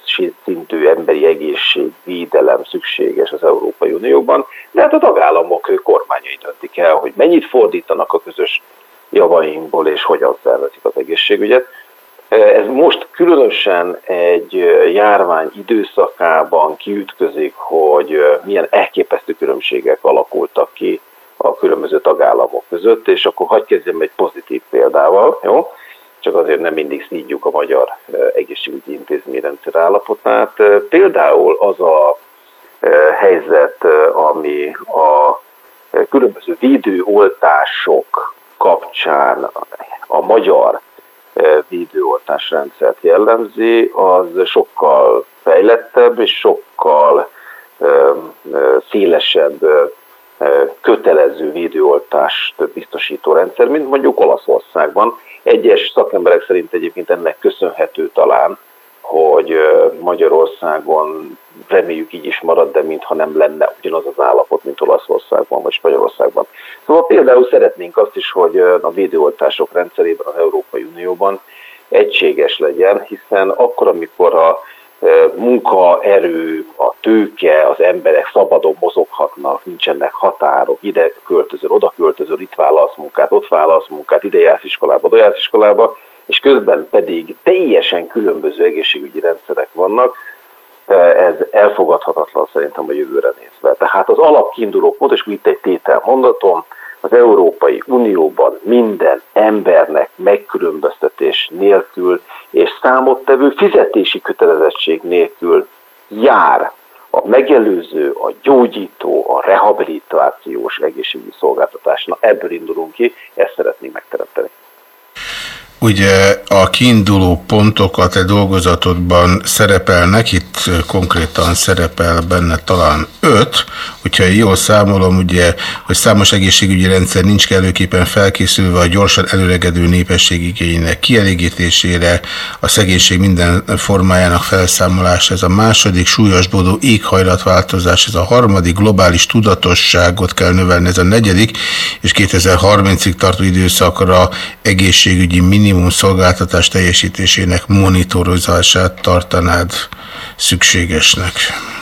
szintű emberi egészségvédelem szükséges az Európai Unióban, de hát a tagállamok kormányai döntik el, hogy mennyit fordítanak a közös javainkból, és hogyan szervezik az egészségügyet. Ez most különösen egy járvány időszakában kiütközik, hogy milyen elképesztő különbségek alakultak ki a különböző tagállamok között, és akkor hagyj kezdjem egy pozitív példával, jó? Csak azért nem mindig szídjuk a magyar egészségügyi intézményrendszer állapotát. Például az a helyzet, ami a különböző védőoltások kapcsán a magyar védőoltásrendszert jellemzi, az sokkal fejlettebb és sokkal szélesebb kötelező védőoltást biztosító rendszer, mint mondjuk Olaszországban. Egyes szakemberek szerint egyébként ennek köszönhető talán, hogy Magyarországon reméljük így is marad, de mintha nem lenne ugyanaz az állapot, mint Olaszországban vagy Spanyolországban. Szóval például szeretnénk azt is, hogy a védőoltások rendszerében az Európai Unióban egységes legyen, hiszen akkor, amikor a munkaerő, a tőke, az emberek szabadon mozoghatnak, nincsenek határok, ide költözöl, oda költözöl, itt válasz munkát, ott válasz munkát, ide jársz iskolába, oda jársz iskolába, és közben pedig teljesen különböző egészségügyi rendszerek vannak, ez elfogadhatatlan szerintem a jövőre nézve. Tehát az alapkiinduló pont, és itt egy tétel mondatom, az Európai Unióban minden embernek megkülönböztetés nélkül és számottevő fizetési kötelezettség nélkül jár a megelőző, a gyógyító, a rehabilitációs egészségügyi szolgáltatás. Na ebből indulunk ki, ezt szeretnénk megteremteni. Ugye a kiinduló pontok a te dolgozatodban szerepelnek, itt konkrétan szerepel benne talán öt, hogyha jól számolom, ugye, hogy számos egészségügyi rendszer nincs kellőképpen felkészülve a gyorsan előregedő népesség igényének kielégítésére, a szegénység minden formájának felszámolása, ez a második, súlyosbodó éghajlatváltozás, ez a harmadik, globális tudatosságot kell növelni, ez a negyedik, és 2030-ig tartó időszakra egészségügyi minimum minimum szolgáltatás teljesítésének monitorozását tartanád szükségesnek?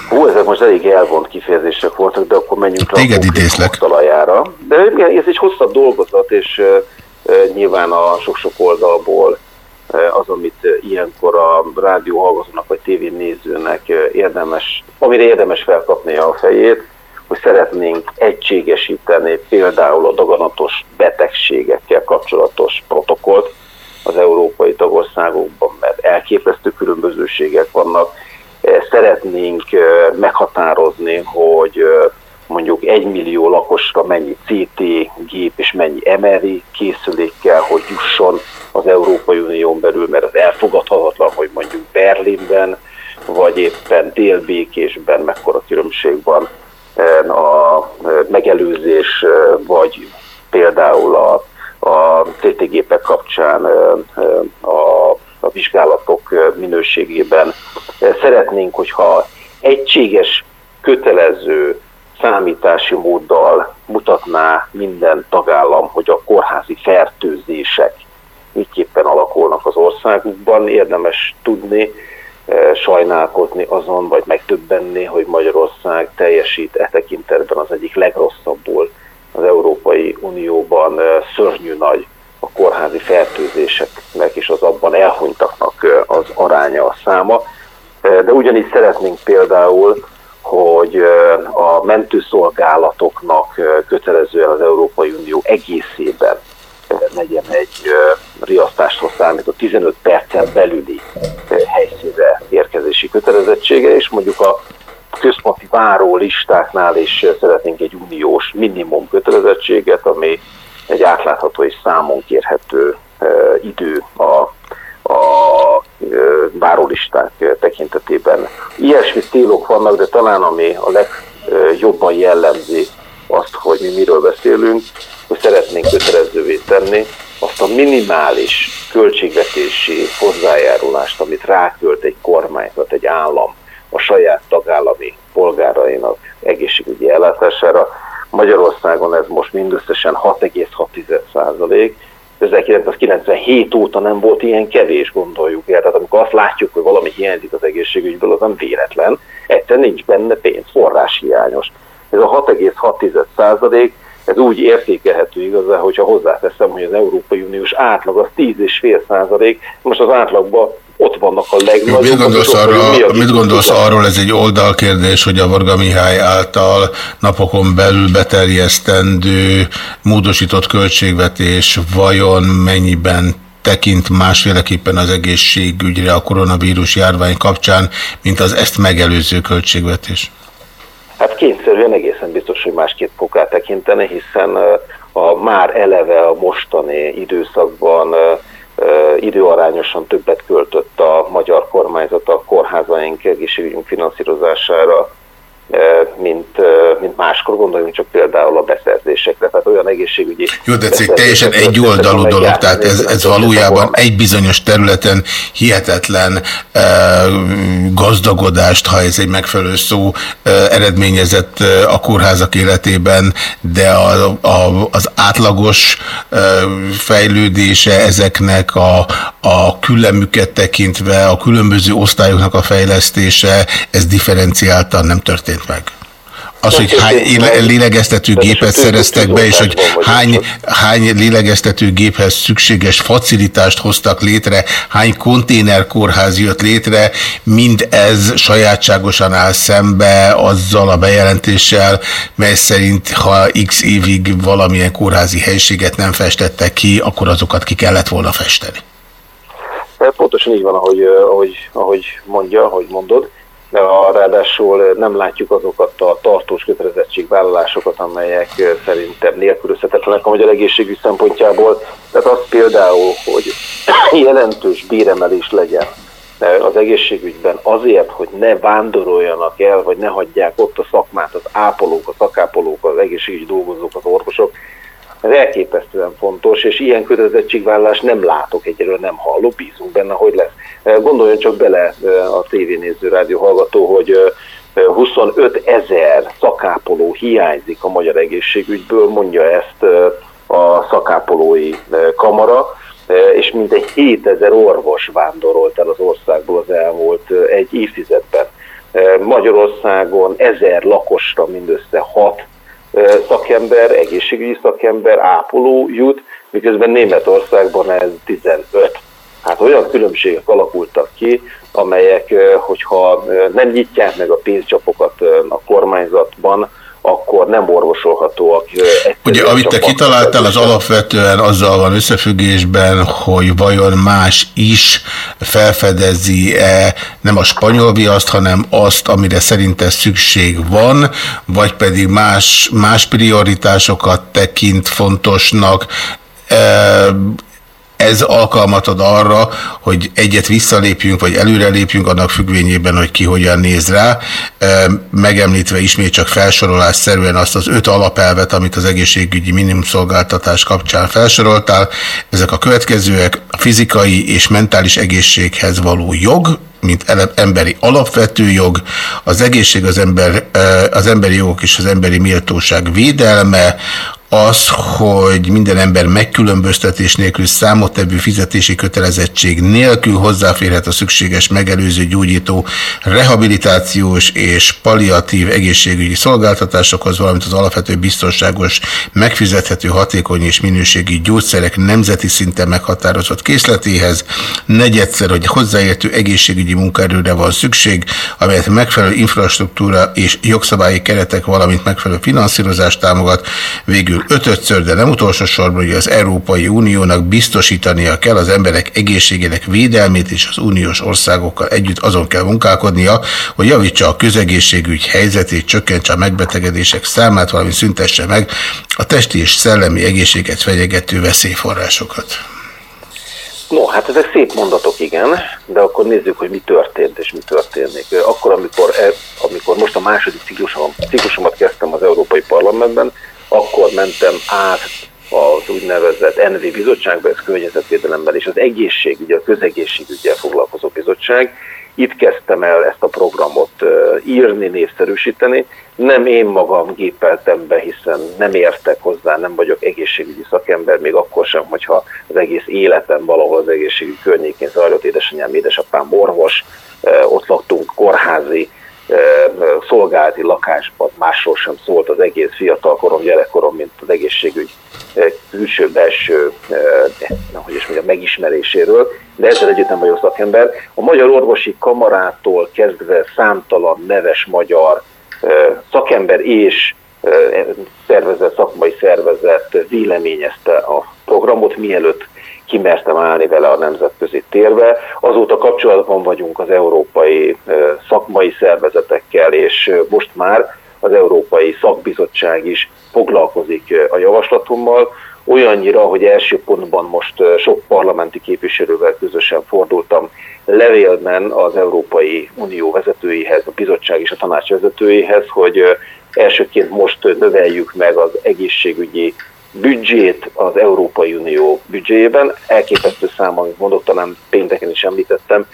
Hú, ezek most elég elvont kifejezések voltak, de akkor menjünk le Téged idézlek. talajára. De ez egy hosszabb dolgozat, és nyilván a sok-sok oldalból az, amit ilyenkor a rádió hallgatónak vagy tévénézőnek érdemes, amire érdemes felkapni a fejét, hogy szeretnénk egységesíteni például a daganatos betegségekkel kapcsolatos protokollt, az európai tagországokban, mert elképesztő különbözőségek vannak. Szeretnénk meghatározni, hogy mondjuk egy millió lakosra mennyi CT gép és mennyi MRI készülék kell, hogy jusson az Európai Unión belül, mert az elfogadhatatlan, hogy mondjuk Berlinben, vagy éppen délbékésben mekkora különbség van a megelőzés, vagy például a, a CT-gépek kapcsán a, a vizsgálatok minőségében. Szeretnénk, hogyha egységes, kötelező számítási móddal mutatná minden tagállam, hogy a kórházi fertőzések miképpen alakulnak az országukban. Érdemes tudni, sajnálkozni azon, vagy megtöbbenni, hogy Magyarország teljesít e tekintetben az egyik legrosszabbul az Európai Unióban szörnyű nagy a kórházi fertőzéseknek és az abban elhunytaknak az aránya, a száma. De ugyanígy szeretnénk például, hogy a mentőszolgálatoknak kötelezően az Európai Unió egészében legyen egy riasztáshoz számító 15 percen belüli helyszínre érkezési kötelezettsége, és mondjuk a központi váró listáknál is szeretnénk egy uniós minimum kötelezettséget, ami egy átlátható és számon kérhető idő a, a várólisták tekintetében. Célok vannak, de talán ami a legjobban jellemzi azt, hogy mi miről beszélünk, hogy szeretnénk kötelezővé tenni azt a minimális költségvetési hozzájárulást, amit rákölt egy kormányzat, egy állam a saját tagállami polgárainak egészségügyi ellátására. Magyarországon ez most mindösszesen 6,6 százalék, 1997 óta nem volt ilyen kevés, gondoljuk el. Tehát amikor azt látjuk, hogy valami hiányzik az egészségügyből, az nem véletlen. Egyszerűen nincs benne pénz, forrás hiányos. Ez a 6,6 százalék, ez úgy értékelhető igazán, hogyha hozzáteszem, hogy az Európai Uniós átlag az 10,5 százalék, most az átlagban ott vannak a legnagyobb. Mit gondolsz, arra, mi mit gondolsz arról, ez egy oldalkérdés, hogy a Varga Mihály által napokon belül beterjesztendő módosított költségvetés vajon mennyiben tekint másféleképpen az egészségügyre a koronavírus járvány kapcsán, mint az ezt megelőző költségvetés? Hát kényszerűen egészen biztos, hogy másképp fog rá tekinteni, hiszen a már eleve a mostani időszakban időarányosan többet költött a magyar kormányzat a kórházaink egészségügyünk finanszírozására, mint, mint máskor, gondoljunk csak például a beszerzésekre, tehát olyan egészségügyi... Jó, de ez egy teljesen egy oldalú dolog, tehát ez, ez valójában egy bizonyos területen hihetetlen uh, gazdagodást, ha ez egy megfelelő szó, uh, eredményezett uh, a kórházak életében, de a, a, az átlagos uh, fejlődése ezeknek a, a különbüket tekintve, a különböző osztályoknak a fejlesztése, ez differenciáltan nem történt történt meg? Az, hogy hány lélegeztető gépet szereztek be, és hogy hány, hány lélegeztető géphez szükséges facilitást hoztak létre, hány konténerkórház jött létre, mind ez sajátságosan áll szembe azzal a bejelentéssel, mely szerint ha x évig valamilyen kórházi helységet nem festettek ki, akkor azokat ki kellett volna festeni. Pontosan így van, ahogy, ahogy, ahogy mondja, ahogy mondod ráadásul nem látjuk azokat a tartós kötelezettségvállalásokat, amelyek szerintem nélkülözhetetlenek a magyar egészségügy szempontjából. Tehát az például, hogy jelentős béremelés legyen az egészségügyben azért, hogy ne vándoroljanak el, vagy ne hagyják ott a szakmát az ápolók, a szakápolók, az egészségügyi dolgozók, az orvosok, ez elképesztően fontos, és ilyen kötelezettségvállalás nem látok egyelőre, nem hallok, bízunk benne, hogy lesz. Gondoljon csak bele a tévénéző rádió hallgató, hogy 25 ezer szakápoló hiányzik a magyar egészségügyből, mondja ezt a szakápolói kamara, és mintegy 7000 orvos vándorolt el az országból az elmúlt egy évtizedben. Magyarországon ezer lakosra mindössze 6 szakember, egészségügyi szakember, ápoló jut, miközben Németországban ez 15. Hát olyan különbségek alakultak ki, amelyek, hogyha nem nyitják meg a pénzcsapokat a kormányzatban, akkor nem orvosolhatóak. Ugye, amit te kitaláltál, az alapvetően azzal van összefüggésben, hogy vajon más is felfedezi-e nem a spanyol viaszt, hanem azt, amire szerinte szükség van, vagy pedig más, más prioritásokat tekint fontosnak ez alkalmat ad arra, hogy egyet visszalépjünk, vagy előrelépjünk annak függvényében, hogy ki hogyan néz rá, megemlítve ismét csak felsorolás szerűen azt az öt alapelvet, amit az egészségügyi minimumszolgáltatás kapcsán felsoroltál. Ezek a következőek a fizikai és mentális egészséghez való jog, mint emberi alapvető jog, az egészség, az, ember, az emberi jogok és az emberi méltóság védelme, az, hogy minden ember megkülönböztetés nélkül számottevő fizetési kötelezettség nélkül hozzáférhet a szükséges megelőző gyógyító rehabilitációs és palliatív egészségügyi szolgáltatásokhoz, valamint az alapvető biztonságos, megfizethető, hatékony és minőségi gyógyszerek nemzeti szinten meghatározott készletéhez. Negyedszer, hogy hozzáértő egészségügyi munkaerőre van szükség, amelyet megfelelő infrastruktúra és jogszabályi keretek, valamint megfelelő finanszírozást támogat. Végül ötödször, de nem utolsó sorban, hogy az Európai Uniónak biztosítania kell az emberek egészségének védelmét, és az uniós országokkal együtt azon kell munkálkodnia, hogy javítsa a közegészségügy helyzetét, csökkentse a megbetegedések számát, valamint szüntesse meg a testi és szellemi egészséget fenyegető veszélyforrásokat. No, hát ezek szép mondatok, igen, de akkor nézzük, hogy mi történt és mi történik. Akkor, amikor, e, amikor most a második ciklusomat, ciklusomat kezdtem az Európai Parlamentben, akkor mentem át az úgynevezett NV bizottságba, ez környezetvédelemmel és az egészségügy, a közegészségügyel foglalkozó bizottság. Itt kezdtem el ezt a programot írni, népszerűsíteni. Nem én magam gépeltem be, hiszen nem értek hozzá, nem vagyok egészségügyi szakember, még akkor sem, hogyha az egész életem valahol az egészségügy környékén zajlott, édesanyám, édesapám orvos, ott laktunk kórházi szolgálati lakásban másról sem szólt az egész fiatalkorom, gyerekkorom, mint az egészségügy külső-belső hogy is megismeréséről, de ezzel együtt nem vagyok szakember. A Magyar Orvosi Kamarától kezdve számtalan neves magyar szakember és szervezet, szakmai szervezet véleményezte a programot, mielőtt kimertem állni vele a nemzetközi térbe. Azóta kapcsolatban vagyunk az európai szakmai szervezetekkel, és most már az Európai Szakbizottság is foglalkozik a javaslatommal, olyannyira, hogy első pontban most sok parlamenti képviselővel közösen fordultam levélben az Európai Unió vezetőihez, a bizottság és a tanács vezetőihez, hogy elsőként most növeljük meg az egészségügyi büdzsét az Európai Unió büdzséjében. Elképesztő szám, amit mondott, talán pénteken is említettem.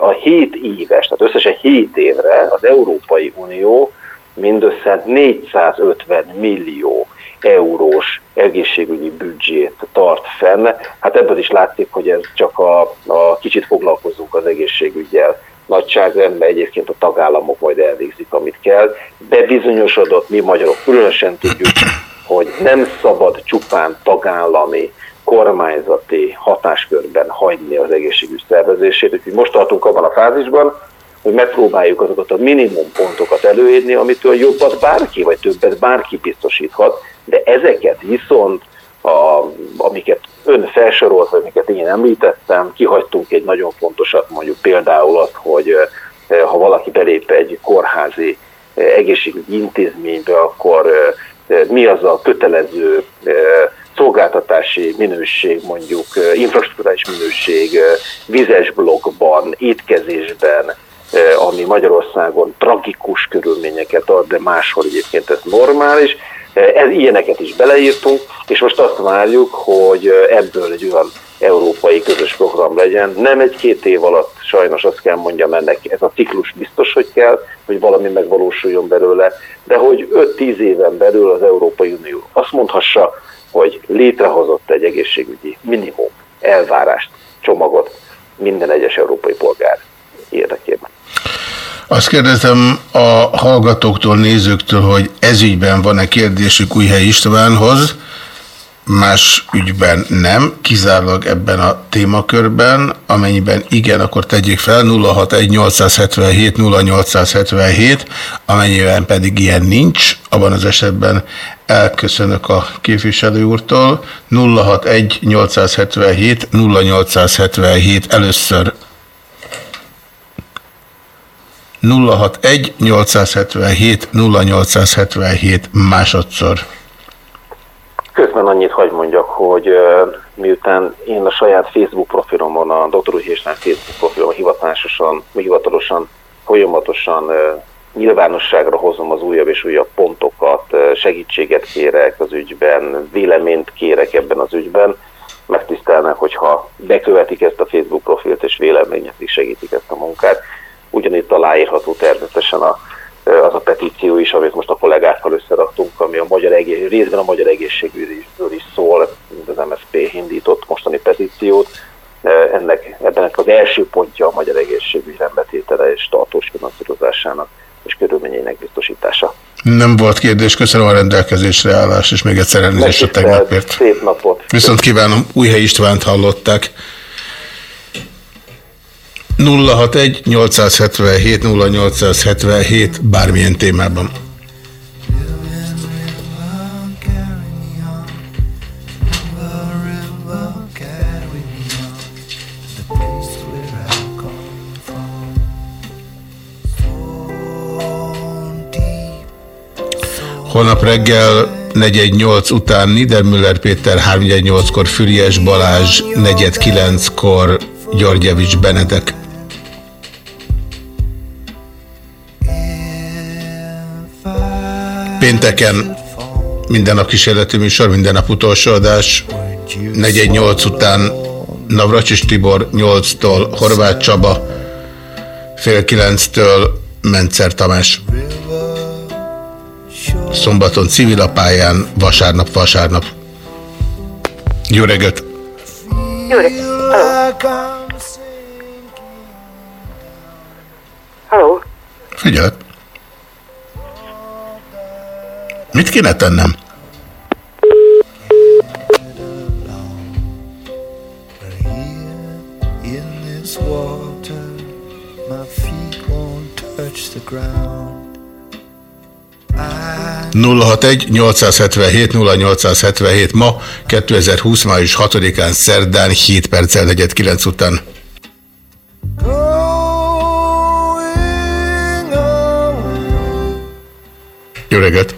A 7 éves, tehát összesen 7 évre az Európai Unió mindössze 450 millió eurós egészségügyi büdzsét tart fenn. Hát ebből is látszik, hogy ez csak a, a kicsit foglalkozunk az egészségügyel nagyságrendben egyébként a tagállamok majd elvégzik, amit kell. Bebizonyosodott, mi magyarok különösen tudjuk, hogy nem szabad csupán tagállami, kormányzati hatáskörben hagyni az egészségügy szervezését. Úgyhogy most tartunk abban a fázisban, hogy megpróbáljuk azokat a minimum pontokat előírni, amitől jobbat bárki, vagy többet bárki biztosíthat, de ezeket viszont, a, amiket ön felsorolt, vagy amiket én említettem, kihagytunk egy nagyon fontosat, mondjuk például azt, hogy eh, ha valaki belép egy kórházi eh, egészségügyi intézménybe, akkor eh, mi az a kötelező szolgáltatási minőség, mondjuk infrastruktúrális minőség vizes blokkban, étkezésben, ami Magyarországon tragikus körülményeket ad, de máshol egyébként ez normális. Ez, ilyeneket is beleírtunk, és most azt várjuk, hogy ebből egy olyan európai közös program legyen. Nem egy-két év alatt, sajnos azt kell mondjam ennek, ez a ciklus biztos, hogy kell, hogy valami megvalósuljon belőle, de hogy 5-10 éven belül az Európai Unió azt mondhassa, hogy létrehozott egy egészségügyi minimum elvárást, csomagot minden egyes európai polgár érdekében. Azt kérdezem a hallgatóktól, nézőktől, hogy ezügyben van-e kérdésük Újhely Istvánhoz, más ügyben nem, kizárólag ebben a témakörben, amennyiben igen, akkor tegyék fel 061 0877, amennyiben pedig ilyen nincs, abban az esetben elköszönök a képviselő úrtól. 061 877 0877 először 061 877 0877 másodszor. Közben annyit hagy mondjak, hogy miután én a saját Facebook profilomon, a Dr. Uhyésnál Facebook profilomon hivatásosan, hivatalosan, folyamatosan nyilvánosságra hozom az újabb és újabb pontokat, segítséget kérek az ügyben, véleményt kérek ebben az ügyben, megtisztelnek, hogyha bekövetik ezt a Facebook profilt és véleményet is segítik ezt a munkát. Ugyanitt aláírható természetesen a az a petíció is, amit most a kollégákkal összeraktunk, ami a magyar egész, részben a magyar egészségügyről is szól, az MSZP indított mostani petíciót. Ennek, ebben az első pontja a magyar egészségügy rendbetétele és tartós finanszírozásának és körülményeinek biztosítása. Nem volt kérdés, köszönöm a rendelkezésre állás, és még egyszer elnézést a tegnapért. Szép napot! Viszont kívánom, Újhely Istvánt hallották. 061 877 0877 bármilyen témában. Holnap reggel 418 után Niedermüller Péter 318-kor Füriás Balázs 419-kor Györgyevics Benedek. Pénteken minden nap kísérleti műsor, minden nap utolsó adás. 418 után Navracsis Tibor 8-tól Horváth Csaba, fél 9-től Mencer Tamás. Szombaton civilapályán, vasárnap, vasárnap. Jó reggelt! Jó reggelt! Halló! Figyelj! Mit kéne tennem? The ground. 061 877 0877 ma 2020 május 6-án szerdán 7 perccel 49 után. Jó reggelt!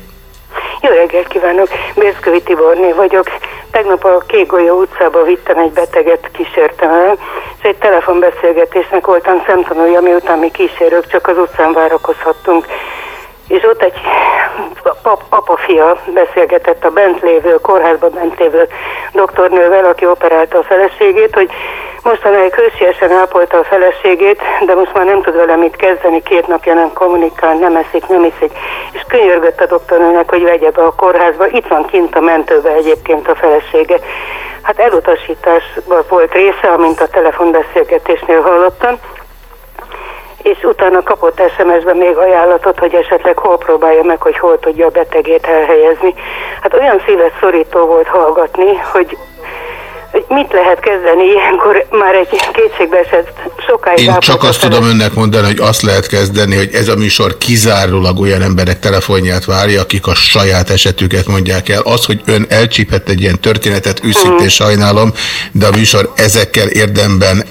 Jó reggelt kívánok! Bérszkövi Tiborné vagyok. Tegnap a Kégolyó utcába vittem egy beteget, kísértem el, és egy telefonbeszélgetésnek voltam szemtanúja, miután mi kísérők csak az utcán várakozhattunk. És ott egy pap, apa-fia beszélgetett a bent lévő, kórházban bent lévő doktornővel, aki operálta a feleségét, hogy mostanáig hősiesen ápolta a feleségét, de most már nem tud vele mit kezdeni, két napja nem kommunikál, nem eszik, nem iszik, és könyörgött a doktornőnek, hogy vegye be a kórházba. Itt van kint a mentőbe egyébként a felesége. Hát elutasításban volt része, amint a telefonbeszélgetésnél hallottam, és utána kapott SMS-ben még ajánlatot, hogy esetleg hol próbálja meg, hogy hol tudja a betegét elhelyezni. Hát olyan szíves szorító volt hallgatni, hogy hogy mit lehet kezdeni ilyenkor már egy kétségbeesett sokáig Én csak azt tudom önnek mondani, hogy azt lehet kezdeni, hogy ez a műsor kizárólag olyan emberek telefonját várja, akik a saját esetüket mondják el. Az, hogy ön elcsípett egy ilyen történetet, őszintén hmm. sajnálom, de a műsor ezekkel érdemben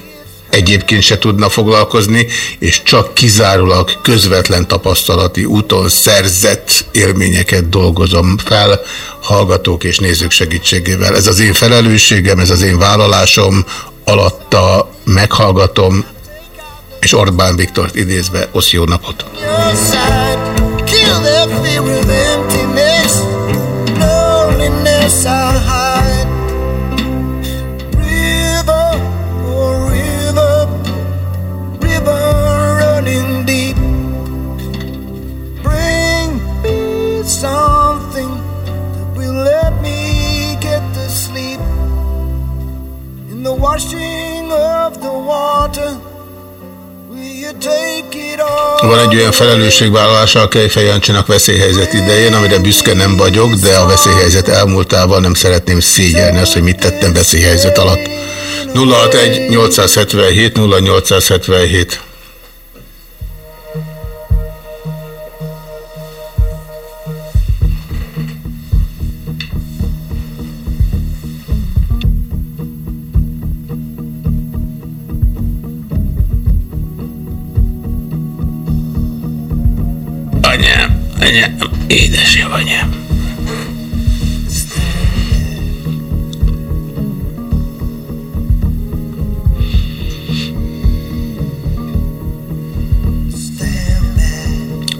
egyébként se tudna foglalkozni, és csak kizárólag közvetlen tapasztalati úton szerzett élményeket dolgozom fel hallgatók és nézők segítségével. Ez az én felelősségem, ez az én vállalásom, alatta meghallgatom, és Orbán Viktort idézve, osz jó napot! Kill their fear with emptiness, loneliness, Van egy olyan felelősségvállalása a Kejfej Jancsinak veszélyhelyzet idején, amire büszke nem vagyok, de a veszélyhelyzet elmúltával nem szeretném szégyelni azt, hogy mit tettem veszélyhelyzet alatt. 061 877 0877 édesanyám, édesanyám.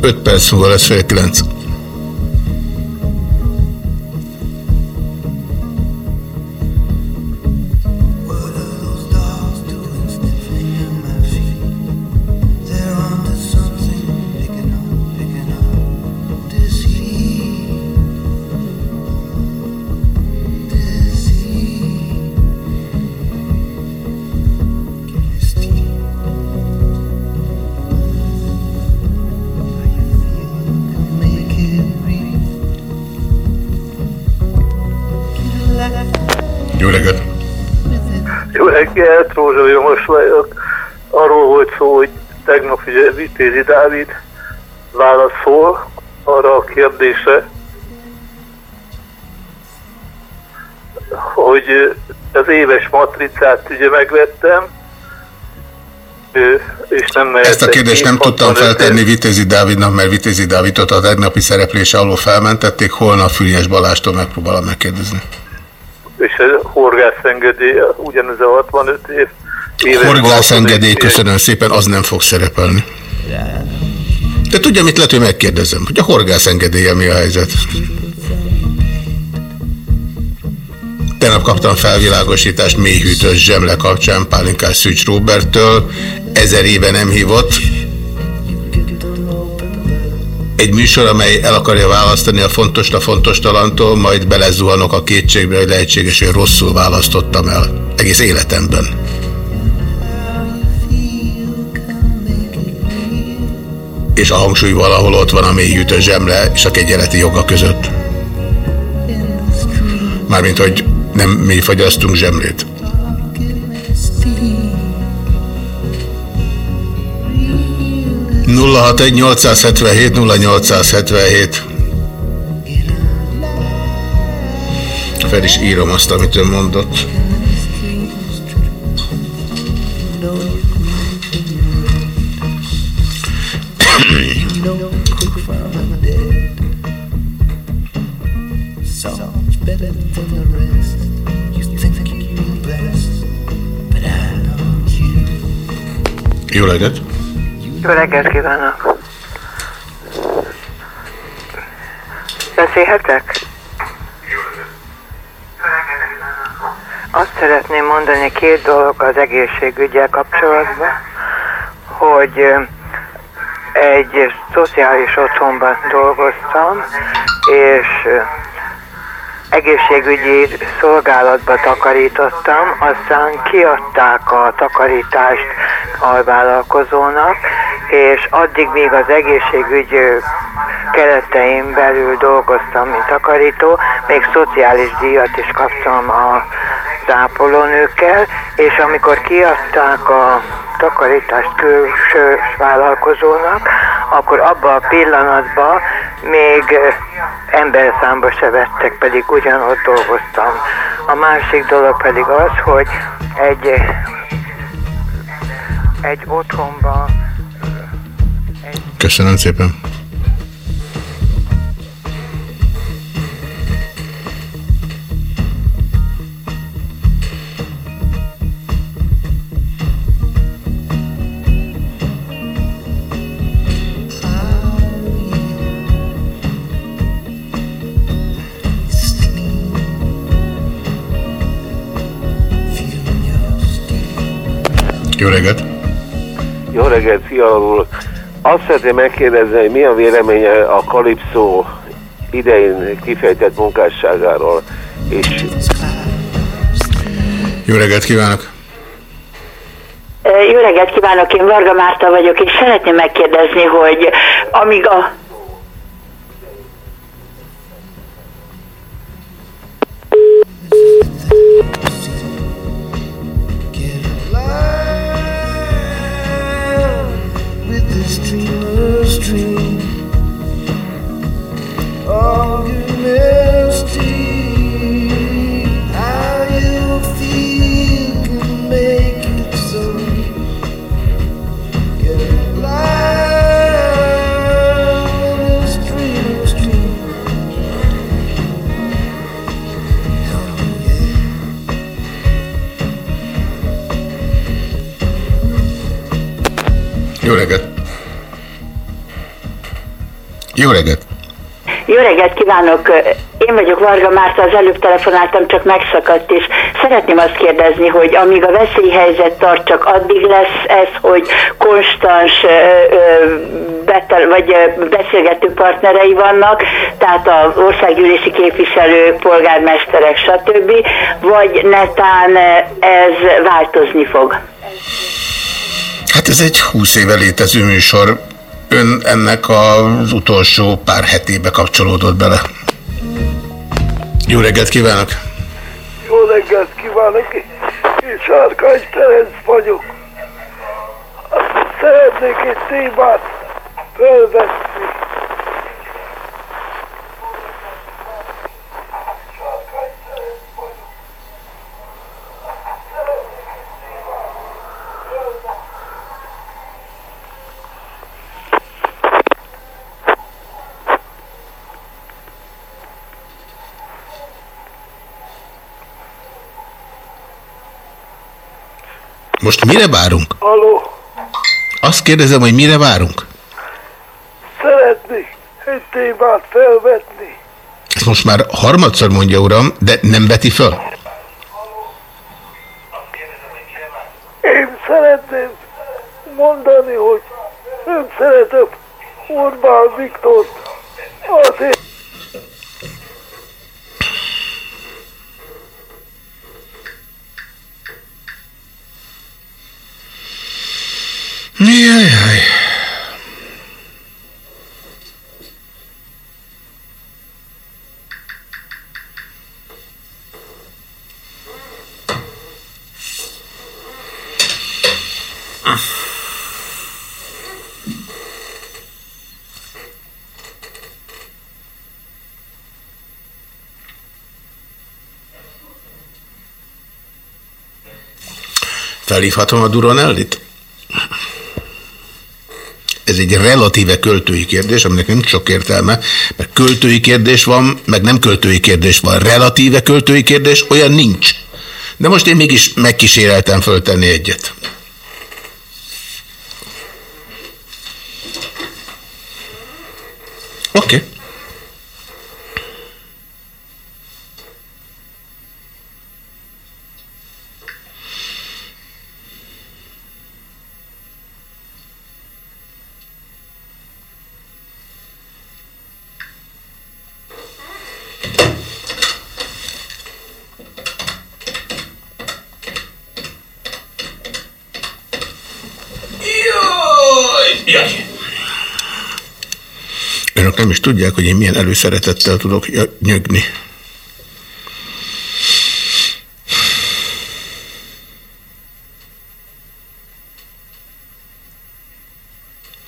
Öt perc múlva lesz fél kilenc. Vitézi Dávid válaszol arra a kérdésre, hogy az éves matricát ugye megvettem, és nem Ezt a kérdést nem tudtam feltenni Vitézi Dávidnak, mert Vitézi Dávidot a tegnapi szereplése alól felmentették, holnap Füriás Balástól megpróbálom megkérdezni. és a horgász engedélye ugyanez a 65 év. Horgász engedély, köszönöm szépen, az nem fog szerepelni. De tudja, mit lehet, hogy megkérdezem, hogy a horgász engedélye mi a helyzet? Tegnap kaptam felvilágosítást mélyhűtős zsemle kapcsán Pálinkás Szűcs Roberttől. Ezer éve nem hívott. Egy műsor, amely el akarja választani a fontos a fontos talantól, majd belezuhanok a kétségbe, hogy lehetséges, hogy rosszul választottam el. Egész életemben. És a hangsúly valahol ott van a mélyhűtő zsemle és a kegyeleti joga között. Mármint, hogy nem mi fagyasztunk zsemlét. nulla hat egy 877 0877 Fel is írom azt, amit ön mondott. Jó reggelt! Jó reggelt kívánok! Beszélhetek? Azt szeretném mondani két dolog az egészségügyel kapcsolatban, hogy egy szociális otthonban dolgoztam, és egészségügyi szolgálatba takarítottam, aztán kiadták a takarítást alvállalkozónak, és addig, míg az egészségügy keretein belül dolgoztam, mint takarító, még szociális díjat is kaptam a zápolónőkkel, és amikor kiadták a takarítást külső vállalkozónak, akkor abban a pillanatban még emberszámba se vettek, pedig ugyanott dolgoztam. A másik dolog pedig az, hogy egy, egy otthonban Köszönöm szépen. Jó reggelt! Jó reggelt, Fiala úr! Azt szeretném megkérdezni, hogy mi a véleménye a Kalipszó idején kifejtett munkásságáról, és Jó reggelt kívánok! Jó reggelt kívánok, én Varga Márta vagyok, és szeretném megkérdezni, hogy amíg a... street. Jó reggelt! Jó reggelt kívánok! Én vagyok Varga Márta, az előbb telefonáltam, csak megszakadt, és szeretném azt kérdezni, hogy amíg a veszélyhelyzet tart, csak addig lesz ez, hogy konstans betel, vagy beszélgető partnerei vannak, tehát az országgyűlési képviselő, polgármesterek, stb., vagy netán ez változni fog? Hát ez egy 20 éve létező műsor. Ön ennek az utolsó pár hetébe kapcsolódott bele. Jó reggelt kívánok! Jó reggelt kívánok! Én Sárkány Ferenc vagyok. Szeretnék egy témát felvetni. Most mire várunk? Aló, Azt kérdezem, hogy mire várunk? szeretnék egy témát felvetni. Ezt most már harmadszor mondja, uram, de nem veti föl. Én szeretném mondani, hogy nem szeretem Orbán Viktort azért, Jajjaj. Felhívhatom a Duronellit? Ez egy relatíve költői kérdés, aminek nem sok értelme, mert költői kérdés van, meg nem költői kérdés van. Relatíve költői kérdés, olyan nincs. De most én mégis megkíséreltem föltenni egyet. Oké. Okay. Önök nem is tudják, hogy én milyen előszeretettel tudok ja- nyögni.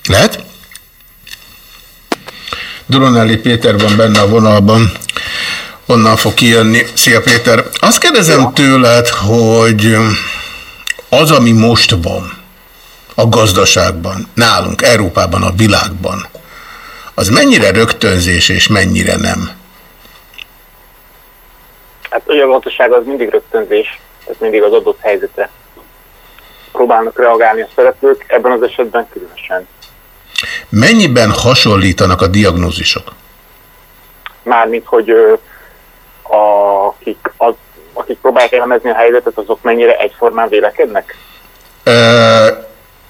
Lehet? Duronelli Péter van benne a vonalban. Onnan fog kijönni. Szia Péter! Azt kérdezem tőled, hogy az, ami most van a gazdaságban, nálunk, Európában, a világban, az mennyire rögtönzés és mennyire nem? Hát ugye a gazdaság az mindig rögtönzés, tehát mindig az adott helyzetre próbálnak reagálni a szereplők, ebben az esetben különösen. Mennyiben hasonlítanak a diagnózisok? Mármint, hogy ö, akik, az, akik próbálják elemezni a helyzetet, azok mennyire egyformán vélekednek? Ö,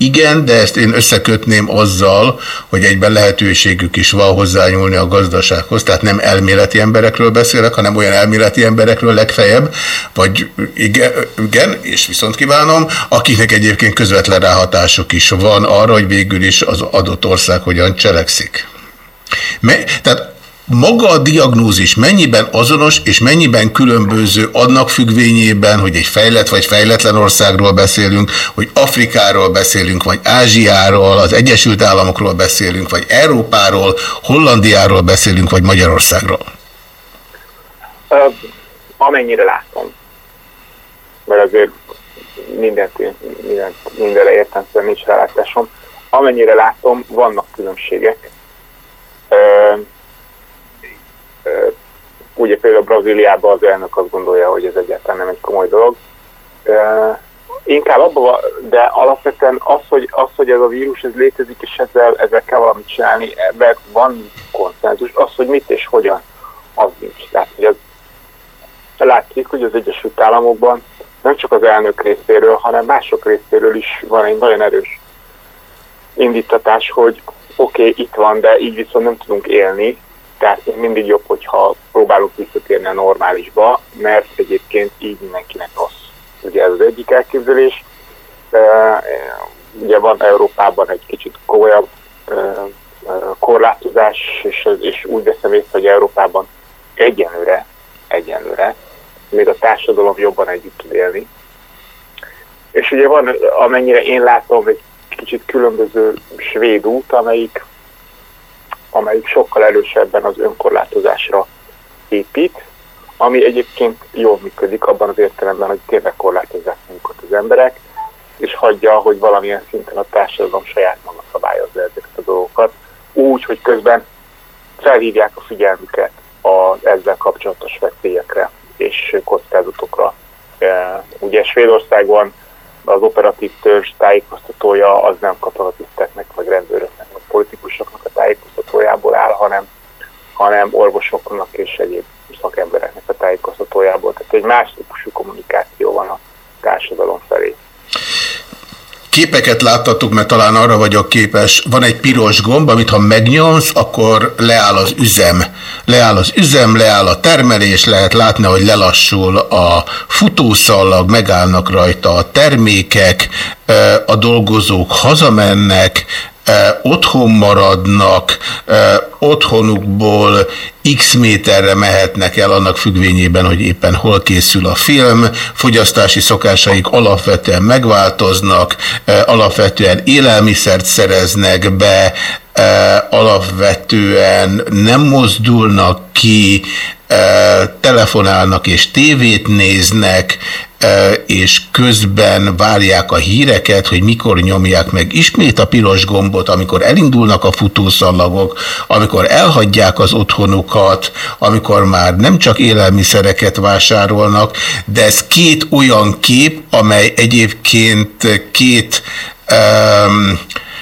igen, de ezt én összekötném azzal, hogy egyben lehetőségük is van hozzányúlni a gazdasághoz, tehát nem elméleti emberekről beszélek, hanem olyan elméleti emberekről legfeljebb, vagy igen, igen és viszont kívánom, akiknek egyébként közvetlen ráhatásuk is van arra, hogy végül is az adott ország hogyan cselekszik. Me, tehát maga a diagnózis mennyiben azonos és mennyiben különböző annak függvényében, hogy egy fejlett vagy fejletlen országról beszélünk, hogy Afrikáról beszélünk, vagy Ázsiáról, az Egyesült Államokról beszélünk, vagy Európáról, Hollandiáról beszélünk, vagy Magyarországról? Ö, amennyire látom. Mert azért mindent, mindent, mindenre értem, szóval nincs rálátásom. Amennyire látom, vannak különbségek. Ö, ugye például Brazíliában az elnök azt gondolja, hogy ez egyáltalán nem egy komoly dolog. Inkább abban, de alapvetően az hogy, az, hogy ez a vírus ez létezik, és ezzel, ezzel kell valamit csinálni, ebben van konszenzus, az, hogy mit és hogyan, az nincs. Tehát, hogy az, látszik, hogy az Egyesült Államokban nem csak az elnök részéről, hanem mások részéről is van egy nagyon erős indítatás, hogy oké, okay, itt van, de így viszont nem tudunk élni, tehát mindig jobb, hogyha próbálunk visszatérni a normálisba, mert egyébként így mindenkinek rossz. Ugye ez az egyik elképzelés. Ugye van Európában egy kicsit komolyabb korlátozás, és, és úgy veszem észre, hogy Európában egyenlőre, egyenlőre még a társadalom jobban együtt tud élni. És ugye van, amennyire én látom, egy kicsit különböző svéd út, amelyik, amelyik sokkal erősebben az önkorlátozásra épít, ami egyébként jól működik abban az értelemben, hogy tényleg korlátozzák magukat az emberek, és hagyja, hogy valamilyen szinten a társadalom saját maga szabályozza ezeket a dolgokat, úgy, hogy közben felhívják a figyelmüket az ezzel kapcsolatos veszélyekre és kockázatokra. E, ugye Svédországban az operatív törzs tájékoztatója az nem katonatiszteknek, vagy rendőröknek, vagy politikusoknak a tájékoztatójából áll, hanem, hanem orvosoknak és egyéb szakembereknek a tájékoztatójából. Tehát egy más típusú kommunikáció van a társadalom felé. Képeket láttatok, mert talán arra vagyok képes. Van egy piros gomb, amit ha megnyomsz, akkor leáll az üzem. Leáll az üzem, leáll a termelés, lehet látni, hogy lelassul a futószalag, megállnak rajta a termékek, a dolgozók hazamennek, otthon maradnak, otthonukból x méterre mehetnek el annak függvényében, hogy éppen hol készül a film, fogyasztási szokásaik alapvetően megváltoznak, alapvetően élelmiszert szereznek be, alapvetően nem mozdulnak ki, telefonálnak és tévét néznek, és közben várják a híreket, hogy mikor nyomják meg ismét a piros gombot, amikor elindulnak a futószalagok, amikor elhagyják az otthonukat, amikor már nem csak élelmiszereket vásárolnak, de ez két olyan kép, amely egyébként két um,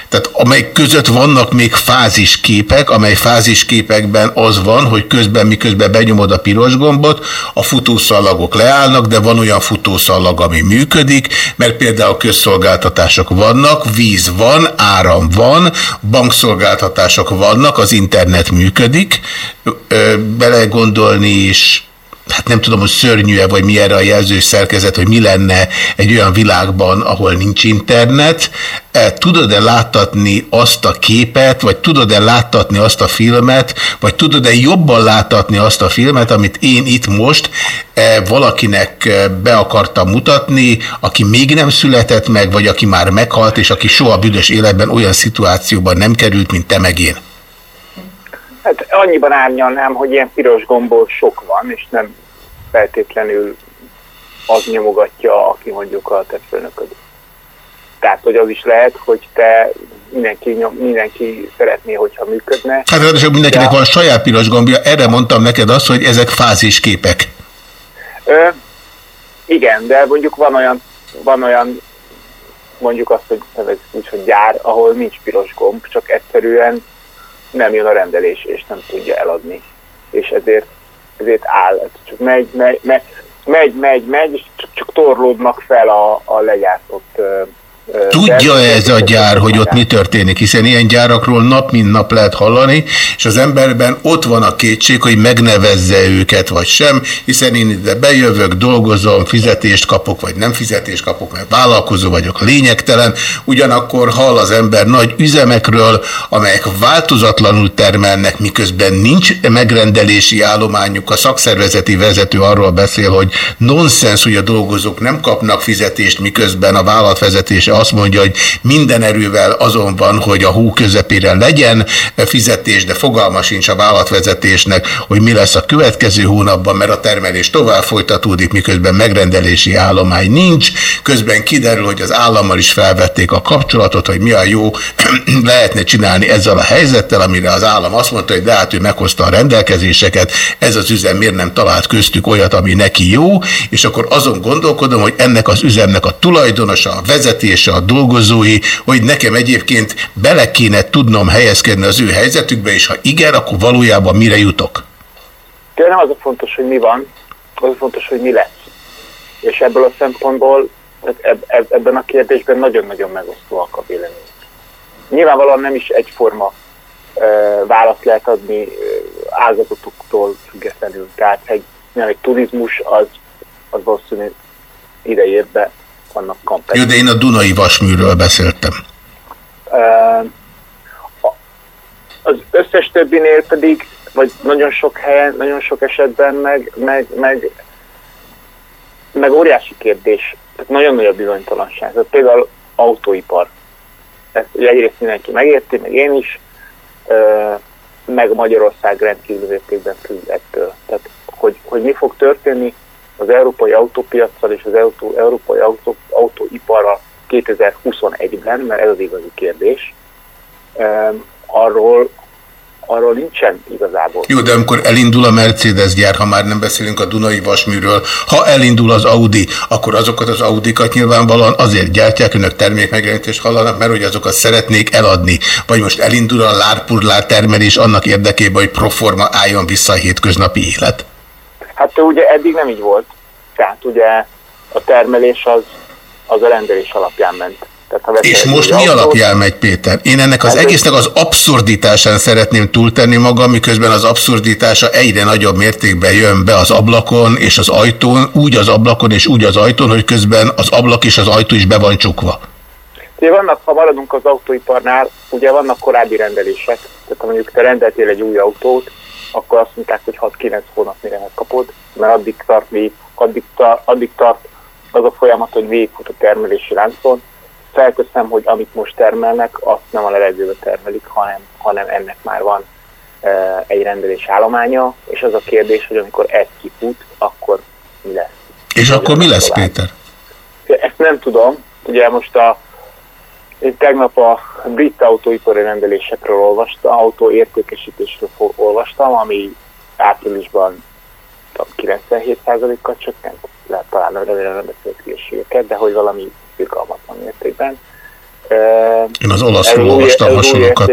tehát amely között vannak még fázisképek, amely fázisképekben az van, hogy közben miközben benyomod a piros gombot, a futószalagok leállnak, de van olyan futószalag, ami működik, mert például közszolgáltatások vannak, víz van, áram van, bankszolgáltatások vannak, az internet működik, belegondolni is hát nem tudom, hogy szörnyű-e, vagy mi erre a jelzős szerkezet, hogy mi lenne egy olyan világban, ahol nincs internet. E, tudod-e láttatni azt a képet, vagy tudod-e láttatni azt a filmet, vagy tudod-e jobban láttatni azt a filmet, amit én itt most e, valakinek e, be akartam mutatni, aki még nem született meg, vagy aki már meghalt, és aki soha büdös életben olyan szituációban nem került, mint te meg én? Hát annyiban árnyalnám, hogy ilyen piros gombol sok van, és nem feltétlenül az nyomogatja, aki mondjuk a te főnököd. Tehát, hogy az is lehet, hogy te mindenki, nyom, mindenki szeretné, hogyha működne. Hát ráadásul mindenkinek de... van saját piros gombja, erre mondtam neked azt, hogy ezek fázisképek. Ö, igen, de mondjuk van olyan, van olyan mondjuk azt, hogy nevezzük úgy, hogy gyár, ahol nincs piros gomb, csak egyszerűen nem jön a rendelés, és nem tudja eladni. És ezért, ezért áll. Csak megy, megy, megy, megy, megy, megy és csak, csak torlódnak fel a, a legyártott Tudja ez a gyár, hogy ott mi történik, hiszen ilyen gyárakról nap mint nap lehet hallani, és az emberben ott van a kétség, hogy megnevezze őket, vagy sem, hiszen én ide bejövök, dolgozom, fizetést kapok, vagy nem fizetést kapok, mert vállalkozó vagyok, lényegtelen, ugyanakkor hall az ember nagy üzemekről, amelyek változatlanul termelnek, miközben nincs megrendelési állományuk, a szakszervezeti vezető arról beszél, hogy nonsens, hogy a dolgozók nem kapnak fizetést, miközben a vállalatvezetése azt mondja, hogy minden erővel azon van, hogy a hó közepére legyen fizetés, de fogalma sincs a vállalatvezetésnek, hogy mi lesz a következő hónapban, mert a termelés tovább folytatódik, miközben megrendelési állomány nincs. Közben kiderül, hogy az állammal is felvették a kapcsolatot, hogy mi a jó lehetne csinálni ezzel a helyzettel, amire az állam azt mondta, hogy de hát ő meghozta a rendelkezéseket, ez az üzem miért nem talált köztük olyat, ami neki jó, és akkor azon gondolkodom, hogy ennek az üzemnek a tulajdonosa, a vezetés, és a dolgozói, hogy nekem egyébként bele kéne tudnom helyezkedni az ő helyzetükbe, és ha igen, akkor valójában mire jutok? Tényleg nem az a fontos, hogy mi van, az a fontos, hogy mi lesz. És ebből a szempontból eb, eb, ebben a kérdésben nagyon-nagyon megosztóak a vélemények. Nyilvánvalóan nem is egyforma uh, választ lehet adni uh, ágazatoktól függetlenül. Tehát egy, nem, egy turizmus az, az valószínűleg ide ér be, vannak kampányok. Jó, de én a Dunai Vasműről beszéltem. Az összes többinél pedig, vagy nagyon sok helyen, nagyon sok esetben meg, meg, meg, meg óriási kérdés, tehát nagyon nagy a bizonytalanság. Tehát például autóipar. Ezt egyrészt mindenki megérti, meg én is, meg Magyarország rendkívül értékben függ ettől. Tehát, hogy, hogy mi fog történni az európai autópiacsal és az autó, európai autó, autóiparral 2021-ben, mert ez az igazi kérdés, arról, arról nincsen igazából. Jó, de amikor elindul a Mercedes gyár, ha már nem beszélünk a Dunai Vasműről, ha elindul az Audi, akkor azokat az Audikat nyilvánvalóan azért gyártják, önök termékmegjelenítést hallanak, mert hogy azokat szeretnék eladni. Vagy most elindul a lárpurlár termelés annak érdekében, hogy proforma álljon vissza a hétköznapi élet? Hát ugye eddig nem így volt. Tehát ugye a termelés az, az a rendelés alapján ment. Tehát, és most mi autót, alapján megy, Péter? Én ennek az hát egésznek az abszurditásán szeretném túltenni magam, miközben az abszurditása egyre nagyobb mértékben jön be az ablakon és az ajtón, úgy az ablakon és úgy az ajtón, hogy közben az ablak és az ajtó is be van csukva. Ugye vannak, ha maradunk az autóiparnál, ugye vannak korábbi rendelések, tehát ha mondjuk te rendeltél egy új autót, akkor azt mondták, hogy 6-9 hónap mire megkapod, mert addig tart, addig, tart, addig tart az a folyamat, hogy végigfut a termelési láncon, felteszem, hogy amit most termelnek, azt nem a levegőbe termelik, hanem, hanem ennek már van e, egy rendelés állománya, és az a kérdés, hogy amikor ez kifut, akkor mi lesz. És akkor mi lesz, tovább. Péter? Ezt nem tudom. Ugye most a én tegnap a brit autóipari rendelésekről olvastam, autóértékesítésről olvastam, ami áprilisban 97%-kal csökkent, lehet talán remélem nem beszélt de hogy valami irgalmatlan mértékben. Én az olaszról olvastam hasonlókat.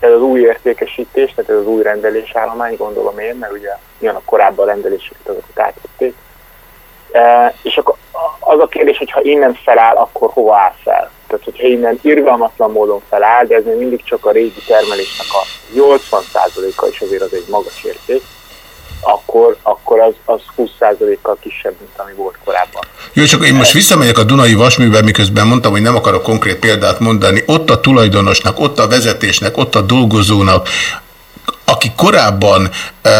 Ez az új értékesítés, tehát ez az új rendelésállomány, gondolom én, mert ugye milyen a korábban rendeléseket azokat átvették. És akkor az a kérdés, hogy ha innen feláll, akkor hova áll fel? Tehát, hogyha innen irgalmatlan módon feláll, de ez még mindig csak a régi termelésnek a 80%-a, és azért az egy magas érték, akkor, akkor az, az 20%-kal kisebb, mint ami volt korábban. Jó, csak én most visszamegyek a Dunai Vasműbe, miközben mondtam, hogy nem akarok konkrét példát mondani. Ott a tulajdonosnak, ott a vezetésnek, ott a dolgozónak, aki korábban e,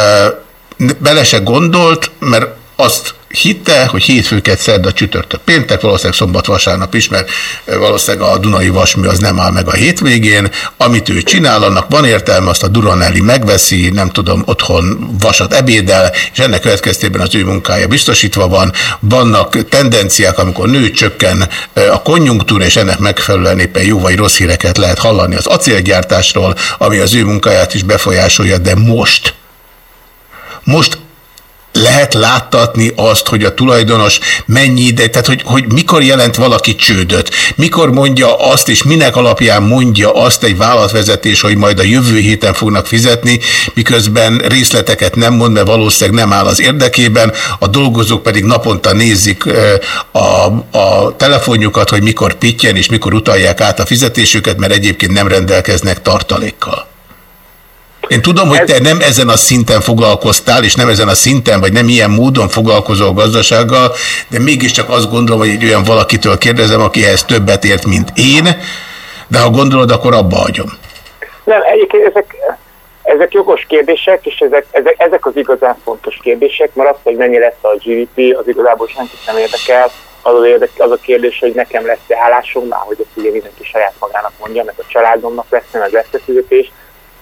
bele se gondolt, mert azt hitte, hogy hétfőket szedd a csütörtök péntek, valószínűleg szombat vasárnap is, mert valószínűleg a Dunai Vasmű az nem áll meg a hétvégén. Amit ő csinál, annak van értelme, azt a Duranelli megveszi, nem tudom, otthon vasat ebédel, és ennek következtében az ő munkája biztosítva van. Vannak tendenciák, amikor nő csökken a konjunktúra, és ennek megfelelően éppen jó vagy rossz híreket lehet hallani az acélgyártásról, ami az ő munkáját is befolyásolja, de most most lehet láttatni azt, hogy a tulajdonos mennyi ide, tehát hogy, hogy mikor jelent valaki csődöt, mikor mondja azt, és minek alapján mondja azt egy vállalatvezetés, hogy majd a jövő héten fognak fizetni, miközben részleteket nem mond, mert valószínűleg nem áll az érdekében, a dolgozók pedig naponta nézik a, a telefonjukat, hogy mikor pitjen és mikor utalják át a fizetésüket, mert egyébként nem rendelkeznek tartalékkal. Én tudom, hogy te nem ezen a szinten foglalkoztál, és nem ezen a szinten, vagy nem ilyen módon foglalkozol gazdasággal, de mégiscsak azt gondolom, hogy egy olyan valakitől kérdezem, aki ehhez többet ért, mint én, de ha gondolod, akkor abba hagyom. Nem, egyébként ezek, ezek jogos kérdések, és ezek, ezek, ezek az igazán fontos kérdések, mert az, hogy mennyi lesz a GDP, az igazából senkit nem érdekel. Az, az, érdek, az a kérdés, hogy nekem lesz-e hálásom, már hogy ezt ugye mindenki saját magának mondja, meg a családomnak lesz-e, meg lesz-e fizetés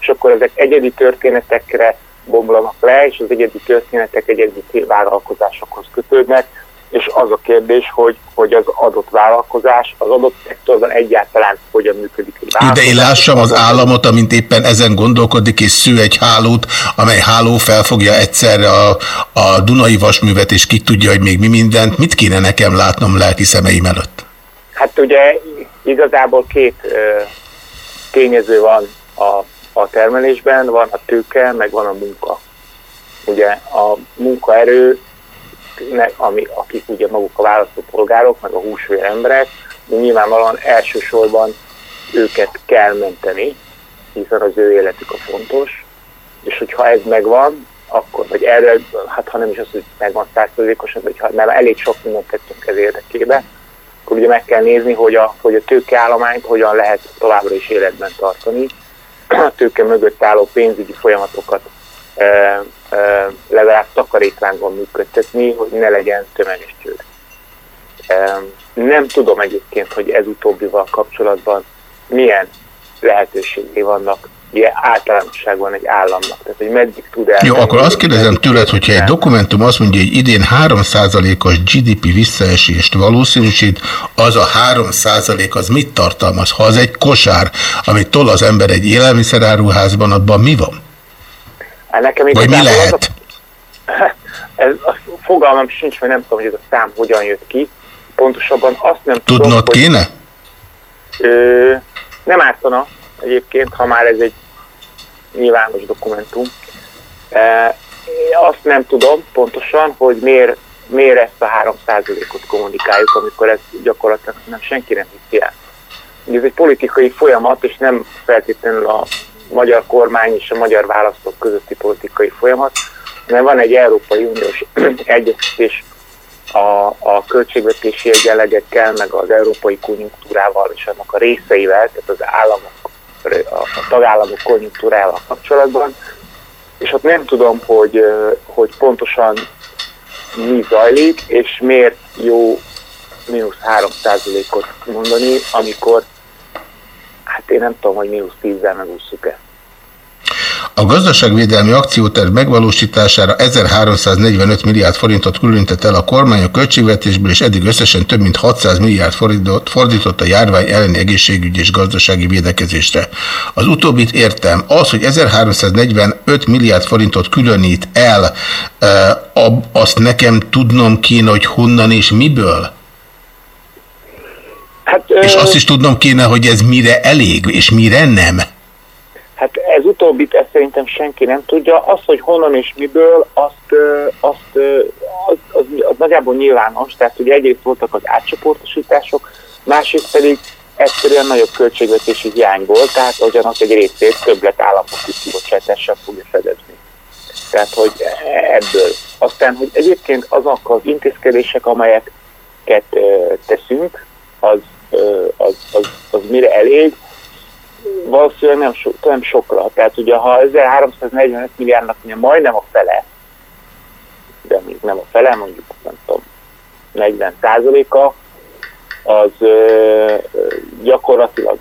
és akkor ezek egyedi történetekre bomlanak le, és az egyedi történetek egyedi vállalkozásokhoz kötődnek, és az a kérdés, hogy, hogy az adott vállalkozás, az adott szektorban egyáltalán hogyan működik egy De én lássam az államot, amint éppen ezen gondolkodik, és szű egy hálót, amely háló felfogja egyszerre a, a Dunai vasművet, és ki tudja, hogy még mi mindent. Mit kéne nekem látnom lelki szemeim előtt? Hát ugye Igazából két ö, tényező van a, a termelésben, van a tőke, meg van a munka. Ugye a munkaerő, ami, akik ugye maguk a választópolgárok, meg a húsvér emberek, nyilvánvalóan elsősorban őket kell menteni, hiszen az ő életük a fontos, és hogyha ez megvan, akkor, vagy erre, hát ha nem is az, hogy megvan százszerzékosan, vagy ha nem elég sok mindent tettünk ez érdekébe, akkor ugye meg kell nézni, hogy a, hogy a tőkeállományt hogyan lehet továbbra is életben tartani, a tőke mögött álló pénzügyi folyamatokat e, e, legalább takaréklánkban működtetni, hogy ne legyen tömeges. E, nem tudom egyébként, hogy ez utóbbival kapcsolatban milyen lehetőségei vannak ugye általánosságban egy államnak. Tehát, hogy meddig tud el... Jó, akkor azt kérdezem tőled, hogyha egy dokumentum azt mondja, hogy idén 3%-os GDP visszaesést valószínűsít, az a 3% az mit tartalmaz? Ha az egy kosár, amit tol az ember egy élelmiszeráruházban, abban mi van? Hát nekem Vagy mi lehet? Az a, ez, a fogalmam sincs, mert nem tudom, hogy ez a szám hogyan jött ki. Pontosabban azt nem Tudnod tudom, kéne? Hogy, ö, nem ártana egyébként, ha már ez egy nyilvános dokumentum. E, azt nem tudom pontosan, hogy miért, miért ezt a 3%-ot kommunikáljuk, amikor ez gyakorlatilag nem senki nem hiszi el. Ez egy politikai folyamat, és nem feltétlenül a magyar kormány és a magyar választók közötti politikai folyamat, hanem van egy Európai Uniós egyeztetés a, a költségvetési egyenlegekkel, meg az európai konjunktúrával és annak a részeivel, tehát az államok a tagállamok konjunktúrával kapcsolatban, és ott nem tudom, hogy, hogy pontosan mi zajlik, és miért jó mínusz 3%-ot mondani, amikor hát én nem tudom, hogy mínusz 10-zel megúszuk ezt. A gazdaságvédelmi akcióterv megvalósítására 1345 milliárd forintot különített el a kormány a költségvetésből, és eddig összesen több mint 600 milliárd forintot fordított a járvány elleni egészségügyi és gazdasági védekezésre. Az utóbbit értem. Az, hogy 1345 milliárd forintot különít el, azt nekem tudnom kéne, hogy honnan és miből? Hát, és azt is tudnom kéne, hogy ez mire elég, és mire nem. Hát ez utóbbit ezt szerintem senki nem tudja. Az, hogy honnan és miből, azt, azt az, az, az nagyjából nyilvános. Tehát ugye egyrészt voltak az átcsoportosítások, másrészt pedig egyszerűen nagyobb költségvetési hiány volt, tehát annak egy részét többlet állapotú kibocsátással fogja fedezni. Tehát, hogy ebből. Aztán, hogy egyébként azok az intézkedések, amelyeket teszünk, az, az, az, az mire elég, valószínűleg nem, so, nem sokra. Tehát ugye ha 1345 milliárdnak ugye majdnem a fele, de még nem a fele, mondjuk nem tudom, 40 százaléka, az ö, gyakorlatilag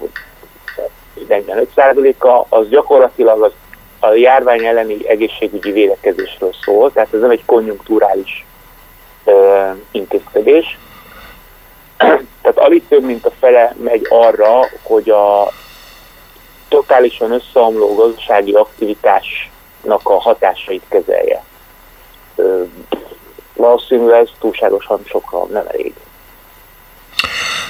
45 százaléka, az gyakorlatilag az, a járvány elleni egészségügyi védekezésről szól, tehát ez nem egy konjunkturális ö, intézkedés. tehát alig több, mint a fele megy arra, hogy a totálisan összeomló gazdasági aktivitásnak a hatásait kezelje. Valószínűleg ez túlságosan sokkal nem elég.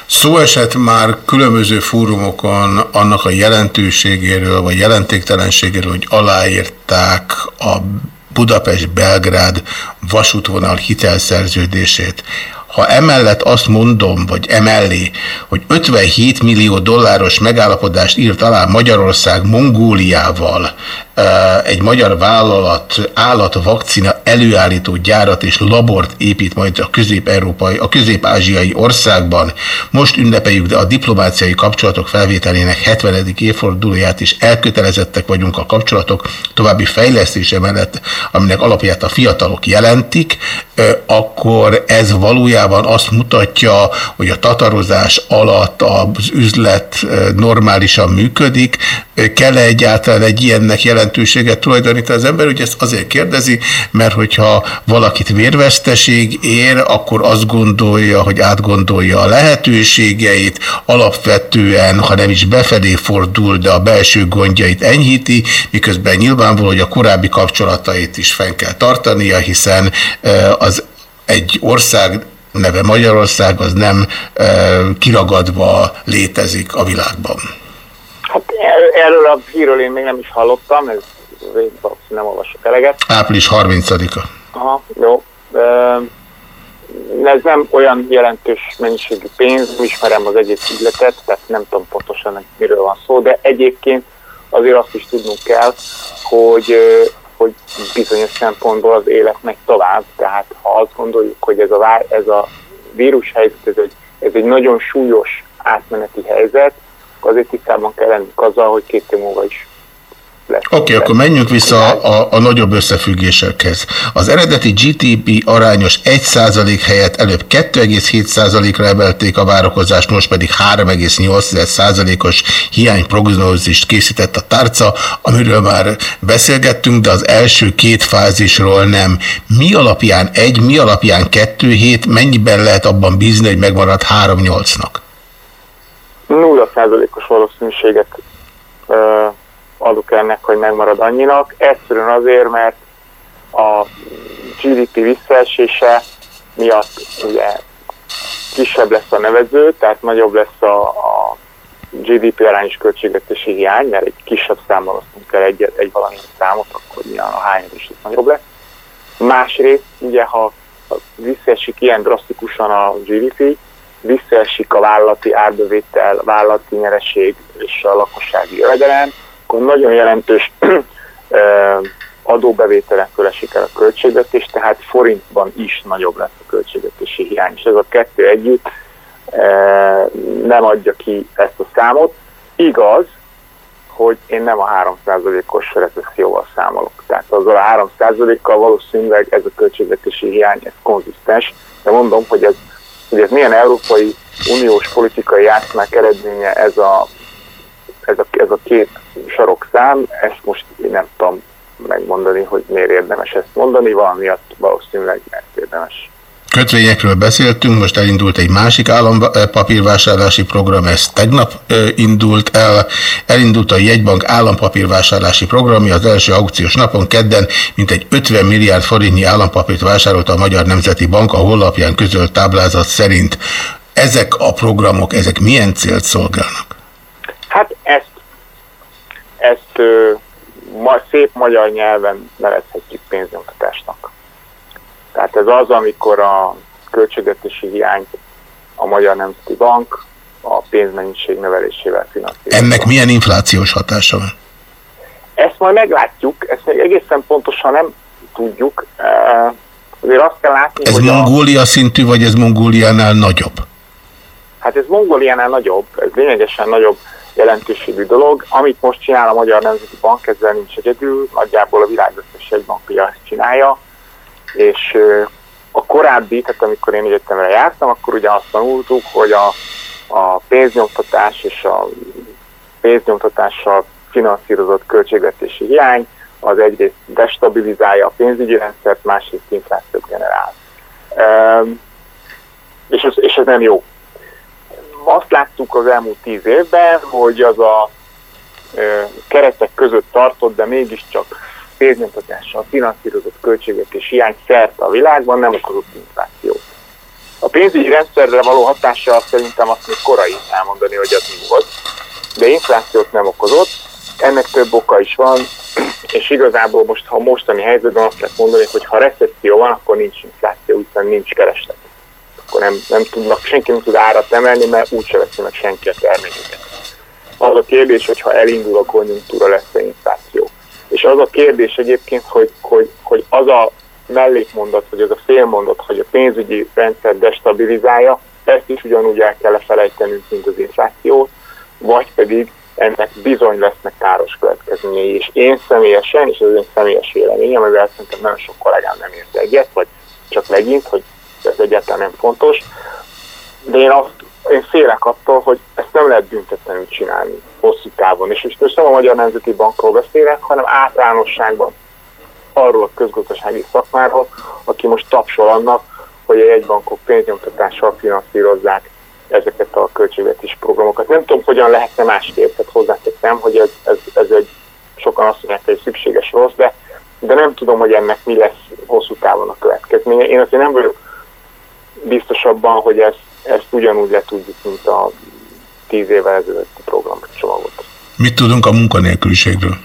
Szó esett már különböző fórumokon annak a jelentőségéről, vagy jelentéktelenségéről, hogy aláírták a Budapest-Belgrád vasútvonal hitelszerződését. Ha emellett azt mondom, vagy emellé, hogy 57 millió dolláros megállapodást írt alá Magyarország Mongóliával, egy magyar vállalat állatvakcina előállító gyárat és labort épít majd a közép-európai, a közép-ázsiai országban. Most ünnepeljük de a diplomáciai kapcsolatok felvételének 70. évfordulóját is elkötelezettek vagyunk a kapcsolatok további fejlesztése mellett, aminek alapját a fiatalok jelentik, akkor ez valójában azt mutatja, hogy a tatarozás alatt az üzlet normálisan működik. Kell -e egyáltalán egy ilyennek jelent jelentőséget tulajdonít az ember, hogy ezt azért kérdezi, mert hogyha valakit vérveszteség ér, akkor azt gondolja, hogy átgondolja a lehetőségeit, alapvetően, ha nem is befelé fordul, de a belső gondjait enyhíti, miközben nyilvánvaló, hogy a korábbi kapcsolatait is fenn kell tartania, hiszen az egy ország neve Magyarország, az nem e, kiragadva létezik a világban. Hát er- erről a hírről én még nem is hallottam, ez nem olvasok eleget. Április 30-a. Aha, jó. Ez nem olyan jelentős mennyiségű pénz, ismerem az egész ügyletet, tehát nem tudom pontosan, miről van szó, de egyébként azért azt is tudnunk kell, hogy, hogy bizonyos szempontból az élet megy tovább, tehát ha azt gondoljuk, hogy ez a, ez a vírus helyzet, ez egy, ez egy nagyon súlyos átmeneti helyzet, azért tisztában kell lennünk azzal, hogy két év múlva is Oké, okay, akkor menjünk vissza a, a nagyobb összefüggésekhez. Az eredeti GDP arányos 1% helyett előbb 2,7%-ra emelték a várakozást, most pedig 3,8%-os hiányprognózist készített a tárca, amiről már beszélgettünk, de az első két fázisról nem. Mi alapján egy, mi alapján kettő hét, mennyiben lehet abban bízni, hogy megmarad 3,8-nak? 0%-os valószínűséget adok ennek, hogy megmarad annyinak. Egyszerűen azért, mert a GDP visszaesése miatt ugye kisebb lesz a nevező, tehát nagyobb lesz a, a GDP arányos költségvetési hiány, mert egy kisebb számmal osztunk el egy, egy valamilyen számot, akkor mi a hány is nagyobb lesz. Másrészt, ugye, ha visszaesik ilyen drasztikusan a GDP, visszaesik a vállalati árbevétel, vállalati nyereség és a lakossági jövedelem, akkor nagyon jelentős adóbevételekről esik el a költségvetés, tehát forintban is nagyobb lesz a költségvetési hiány. És ez a kettő együtt nem adja ki ezt a számot. Igaz, hogy én nem a 3%-os recesszióval számolok. Tehát azzal a 3%-kal valószínűleg ez a költségvetési hiány, ez konzisztens, de mondom, hogy ez, hogy ez milyen Európai Uniós politikai játszmák eredménye ez a ez a, ez a két sarokszám, ezt most én nem tudom megmondani, hogy miért érdemes ezt mondani, valamiatt valószínűleg mert érdemes. Kötvényekről beszéltünk, most elindult egy másik állampapírvásárlási program, ez tegnap indult el. Elindult a jegybank állampapírvásárlási programja az első aukciós napon kedden, mint egy 50 milliárd forintnyi állampapírt vásárolta a Magyar Nemzeti Bank a honlapján közölt táblázat szerint. Ezek a programok, ezek milyen célt szolgálnak? Hát ezt, ezt ö, ma, szép magyar nyelven nevezhetjük pénznyomtatásnak. Tehát ez az, amikor a költségvetési hiányt a Magyar Nemzeti Bank a pénzmennyiség növelésével finanszírozza. Ennek milyen inflációs hatása van? Ezt majd meglátjuk, ezt még egészen pontosan nem tudjuk. Azért azt kell látni, ez hogy Mongólia a... szintű, vagy ez Mongóliánál nagyobb? Hát ez Mongóliánál nagyobb, ez lényegesen nagyobb jelentőségű dolog. Amit most csinál a Magyar Nemzeti Bank, ezzel nincs egyedül, nagyjából a világ összes egybankja ezt csinálja, és a korábbi, tehát amikor én egyetemre jártam, akkor ugye azt tanultuk, hogy a, a pénznyomtatás és a pénznyomtatással finanszírozott költségvetési hiány az egyrészt destabilizálja a pénzügyi rendszert, másrészt inflációt generál. és, ez, és ez nem jó azt láttuk az elmúlt tíz évben, hogy az a keretek között tartott, de mégiscsak pénznyomtatással finanszírozott költségvetés hiány szerte a világban nem okozott inflációt. A pénzügyi rendszerre való hatással szerintem azt még korai elmondani, hogy az mi volt, de inflációt nem okozott. Ennek több oka is van, és igazából most, ha mostani helyzetben azt lehet mondani, hogy ha recesszió van, akkor nincs infláció, hiszen nincs kereslet akkor nem, nem tudnak, senki nem tud árat emelni, mert úgyse veszi meg senki a termékeket. Az a kérdés, hogy ha elindul a konjunktúra, lesz-e infláció. És az a kérdés egyébként, hogy, hogy, hogy az a mellékmondat, vagy az a félmondat, hogy a pénzügyi rendszer destabilizálja, ezt is ugyanúgy el kell felejtenünk, mint az inflációt, vagy pedig ennek bizony lesznek káros következményei. És én személyesen, és az én személyes véleményem, amivel szerintem nagyon sok kollégám nem ért egyet, vagy csak megint, hogy ez egyáltalán nem fontos. De én, azt, én félek attól, hogy ezt nem lehet büntetlenül csinálni hosszú távon. És most nem a Magyar Nemzeti Bankról beszélek, hanem általánosságban arról a közgazdasági szakmáról, aki most tapsol annak, hogy a jegybankok pénznyomtatással finanszírozzák ezeket a költségvetési programokat. Nem tudom, hogyan lehetne másképp, tehát hozzáteszem, hogy ez, ez, ez egy, sokan azt mondják, hogy szükséges rossz, de, de nem tudom, hogy ennek mi lesz hosszú távon a következménye. Én azért nem vagyok biztos abban, hogy ezt, ezt ugyanúgy le tudjuk, mint a tíz évvel ezelőtti programcsomagot. Mit tudunk a munkanélküliségről?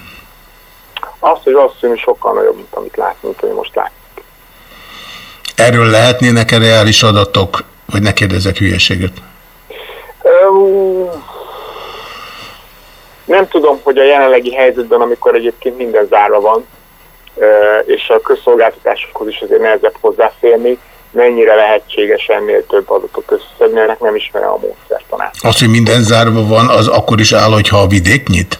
Azt, hogy valószínűleg sokkal nagyobb, mint amit látunk, ami most látjuk. Erről lehetnének -e reális adatok, vagy ne kérdezek hülyeséget? Um, nem tudom, hogy a jelenlegi helyzetben, amikor egyébként minden zárva van, és a közszolgáltatásokhoz is azért nehezebb hozzáférni, mennyire lehetséges ennél több adatot összeszedni, ennek nem ismerem a módszertanát. Az, hogy minden zárva van, az akkor is áll, hogyha a vidék nyit?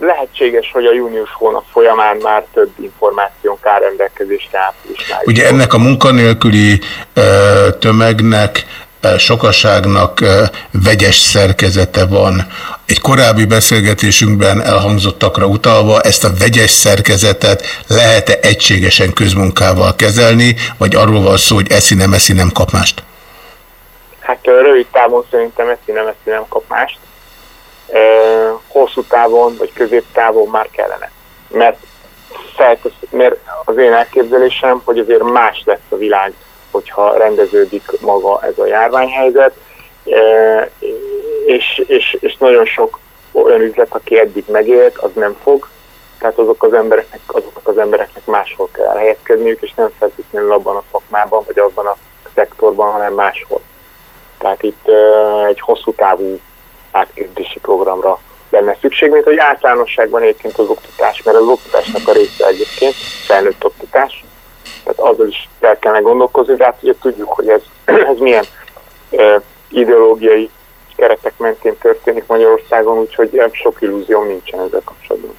lehetséges, hogy a június hónap folyamán már több információnk áll rendelkezésre áprilismáig. Ugye ennek a munkanélküli tömegnek sokaságnak vegyes szerkezete van. Egy korábbi beszélgetésünkben elhangzottakra utalva ezt a vegyes szerkezetet lehet-e egységesen közmunkával kezelni, vagy arról van szó, hogy eszi nem eszi nem kap mást? Hát rövid távon szerintem eszi nem eszi nem kap mást. Hosszú távon vagy középtávon már kellene. Mert, feltesz, mert az én elképzelésem, hogy azért más lesz a világ hogyha rendeződik maga ez a járványhelyzet, e, és, és, és nagyon sok olyan üzlet, aki eddig megélt, az nem fog, tehát azok az embereknek, azoknak az embereknek máshol kell elhelyezkedniük, és nem feltétlenül abban a szakmában, vagy abban a szektorban, hanem máshol. Tehát itt uh, egy hosszú távú átképzési programra lenne szükség, mint hogy általánosságban egyébként az oktatás, mert az oktatásnak a része egyébként felnőtt oktatás, tehát azzal is el kellene gondolkozni, de hát ugye tudjuk, hogy ez, ez milyen e, ideológiai keretek mentén történik Magyarországon, úgyhogy sok illúzióm nincsen ezzel kapcsolatban.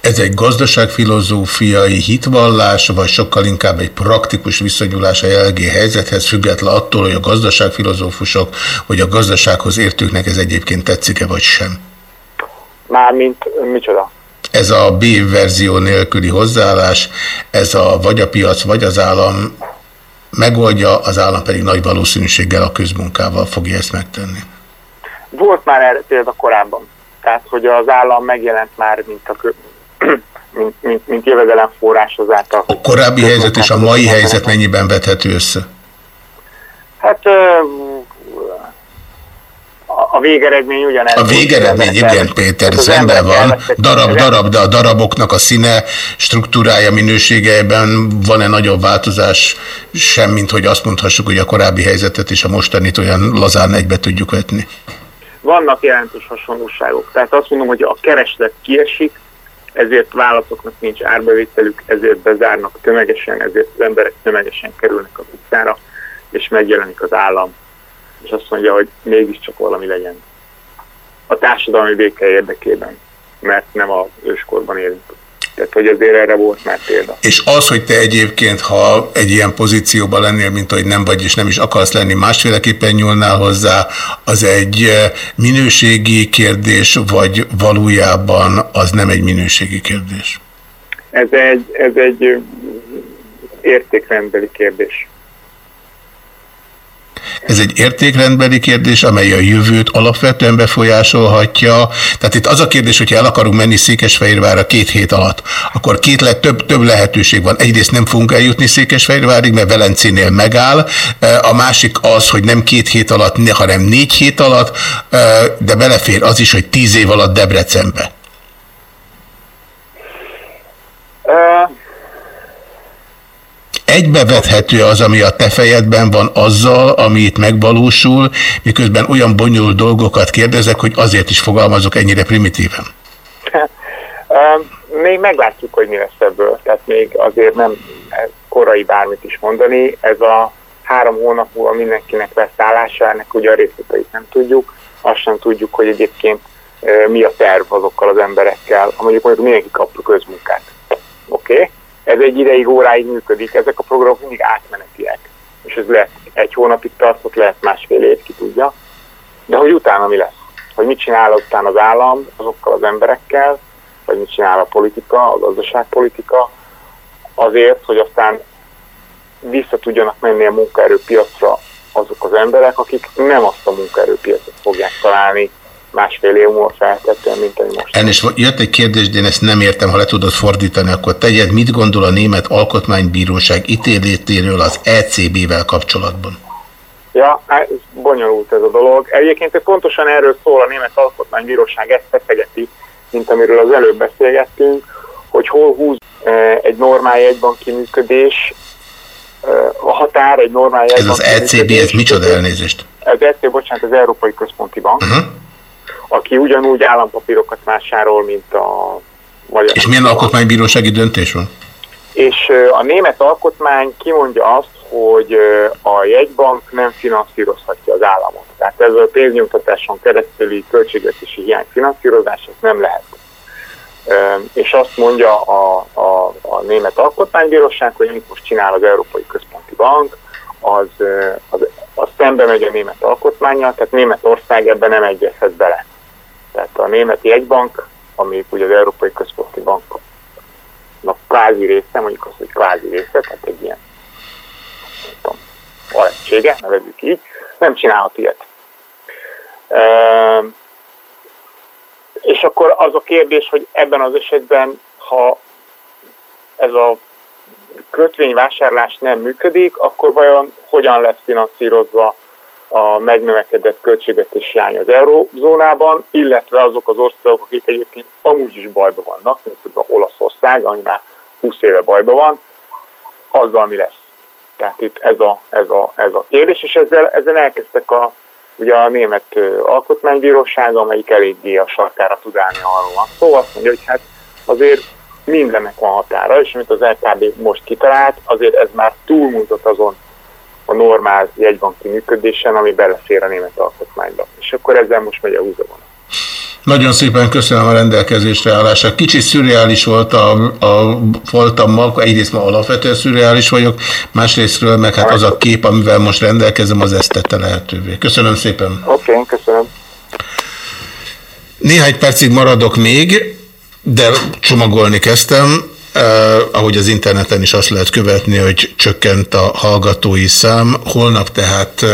Ez egy gazdaságfilozófiai hitvallás, vagy sokkal inkább egy praktikus viszonyulás a jelenlegi helyzethez, független attól, hogy a gazdaságfilozófusok, vagy a gazdasághoz értőknek ez egyébként tetszik-e, vagy sem? Mármint micsoda? Ez a B verzió nélküli hozzáállás, ez a vagy a piac, vagy az állam megoldja, az állam pedig nagy valószínűséggel a közmunkával fogja ezt megtenni. Volt már erre példa korábban. Tehát, hogy az állam megjelent már, mint a kö... mint, mint, mint jövedelemforrás azáltal. A korábbi helyzet és a mai helyzet mennyiben vethető össze? Hát a végeredmény ugyanez. A végeredmény, igen, Péter, ez rendben van. Darab, darab, de a daraboknak a színe, struktúrája, minőségeiben van-e nagyobb változás sem, mint hogy azt mondhassuk, hogy a korábbi helyzetet és a mostanit olyan lazán egybe tudjuk vetni? Vannak jelentős hasonlóságok. Tehát azt mondom, hogy a kereslet kiesik, ezért vállalatoknak nincs árbevételük, ezért bezárnak tömegesen, ezért az emberek tömegesen kerülnek az utcára, és megjelenik az állam és azt mondja, hogy mégiscsak valami legyen. A társadalmi béke érdekében, mert nem az őskorban élünk. Tehát, hogy azért erre volt már példa. És az, hogy te egyébként, ha egy ilyen pozícióban lennél, mint hogy nem vagy, és nem is akarsz lenni, másféleképpen nyúlnál hozzá, az egy eh, minőségi kérdés, vagy valójában az nem egy minőségi kérdés? Ez egy, ez egy eh, értékrendbeli kérdés. Ez egy értékrendbeli kérdés, amely a jövőt alapvetően befolyásolhatja. Tehát itt az a kérdés, hogyha el akarunk menni Székesfehérvárra két hét alatt, akkor két le, több, több lehetőség van. Egyrészt nem fogunk eljutni Székesfehérvárig, mert Velencénél megáll. A másik az, hogy nem két hét alatt, hanem négy hét alatt, de belefér az is, hogy tíz év alatt Debrecenbe. Uh egybevethető az, ami a te fejedben van azzal, ami itt megvalósul, miközben olyan bonyolult dolgokat kérdezek, hogy azért is fogalmazok ennyire primitíven. Még meglátjuk, hogy mi lesz ebből. Tehát még azért nem korai bármit is mondani. Ez a három hónap múlva mindenkinek lesz állása, ennek ugye a részleteit nem tudjuk. Azt sem tudjuk, hogy egyébként mi a terv azokkal az emberekkel, mondjuk mondjuk mindenki kap közmunkát. Oké? Okay? Ez egy ideig, óráig működik, ezek a programok mindig átmenetiek. És ez lehet egy hónapig tartott, lehet másfél év, ki tudja. De hogy utána mi lesz? Hogy mit csinál aztán az állam azokkal az emberekkel, vagy mit csinál a politika, a gazdaságpolitika, azért, hogy aztán vissza tudjanak menni a munkaerőpiacra azok az emberek, akik nem azt a munkaerőpiacot fogják találni másfél év múlva feltetően, mint ami most. Ennél jött egy kérdés, de én ezt nem értem, ha le tudod fordítani, akkor tegyed, mit gondol a Német Alkotmánybíróság ítélétéről az ECB-vel kapcsolatban? Ja, hát ez bonyolult ez a dolog. Egyébként pontosan erről szól a Német Alkotmánybíróság, ezt feszegeti, mint amiről az előbb beszélgettünk, hogy hol húz eh, egy normál jegybanki működés, eh, a határ egy normál Ez az ECB, ez működés. micsoda elnézést? Ez ECB, bocsánat, az Európai Központi Bank, Uh-huh. Aki ugyanúgy állampapírokat vásárol, mint a magyar. És milyen alkotmánybírósági döntés van? És a német alkotmány kimondja azt, hogy a jegybank nem finanszírozhatja az államot. Tehát ez a pénznyomtatáson keresztüli költségvetési hiány finanszírozás, ez nem lehet. És azt mondja a, a, a német alkotmánybíróság, hogy amit most csinál az Európai Központi Bank, az, az, az szembe megy a német alkotmányjal, tehát Németország ebben nem egyezhet bele. Tehát a német jegybank, ami ugye az Európai Központi Bank na, kvázi része, mondjuk azt, hogy kvázi része, tehát egy ilyen nem tudom, alegysége, nevezzük így, nem csinálhat ilyet. Ehm, és akkor az a kérdés, hogy ebben az esetben, ha ez a kötvényvásárlás nem működik, akkor vajon hogyan lesz finanszírozva a megnövekedett költségvetési hiány az eurózónában, illetve azok az országok, akik egyébként amúgy is bajban vannak, mint például Olaszország, ami már 20 éve bajban van, azzal mi lesz. Tehát itt ez a, ez a, ez a kérdés, és ezzel, ezzel elkezdtek a, ugye a német alkotmánybíróság, amelyik eléggé a sarkára tud állni arról van szó, azt mondja, hogy hát azért mindennek van határa, és amit az LKB most kitalált, azért ez már túlmutat azon a normál jegybanki működésen, ami belefér a német alkotmányba. És akkor ezzel most megy a húzavon. Nagyon szépen köszönöm a rendelkezésre állását. Kicsit szürreális volt a, a voltam ma, egyrészt ma alapvetően szürreális vagyok, másrésztről meg hát az a kép, amivel most rendelkezem, az ezt tette lehetővé. Köszönöm szépen. Oké, okay, köszönöm. Néhány percig maradok még, de csomagolni kezdtem. Uh, ahogy az interneten is azt lehet követni, hogy csökkent a hallgatói szám. Holnap tehát uh,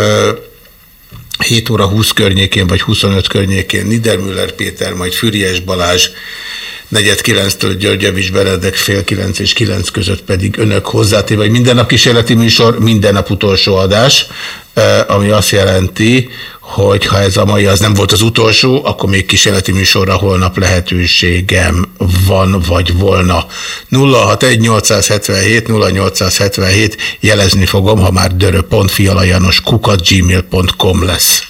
7 óra 20 környékén vagy 25 környékén Niedermüller Péter, majd Füriás Balázs, negyed kilenctől György Javis Benedek fél kilenc és kilenc között pedig önök hozzátéve, vagy minden nap kísérleti műsor, minden nap utolsó adás, ami azt jelenti, hogy ha ez a mai az nem volt az utolsó, akkor még kísérleti műsorra holnap lehetőségem van, vagy volna. 061 0877 jelezni fogom, ha már dörö.fialajanos kukat gmail.com lesz.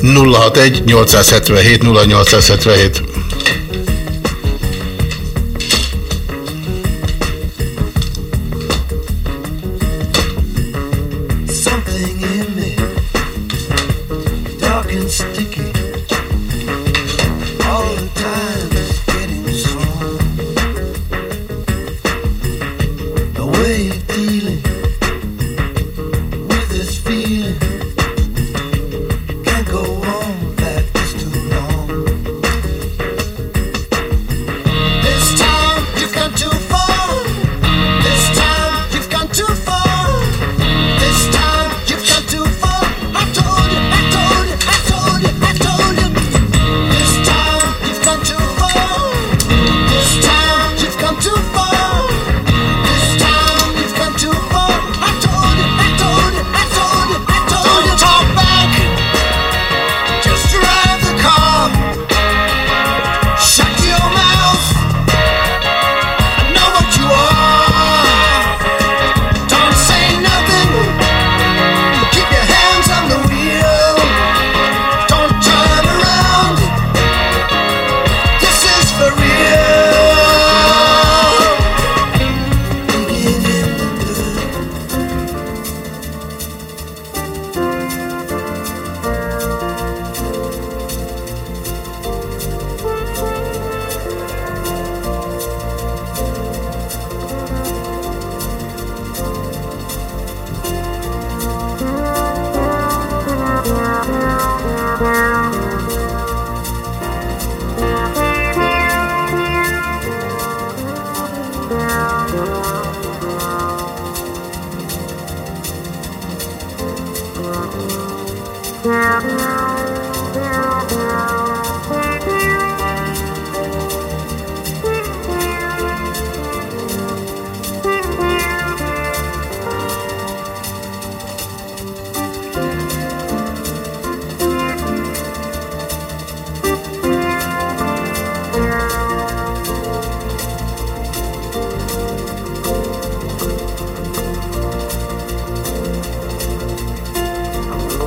nulla hat egy 877 0877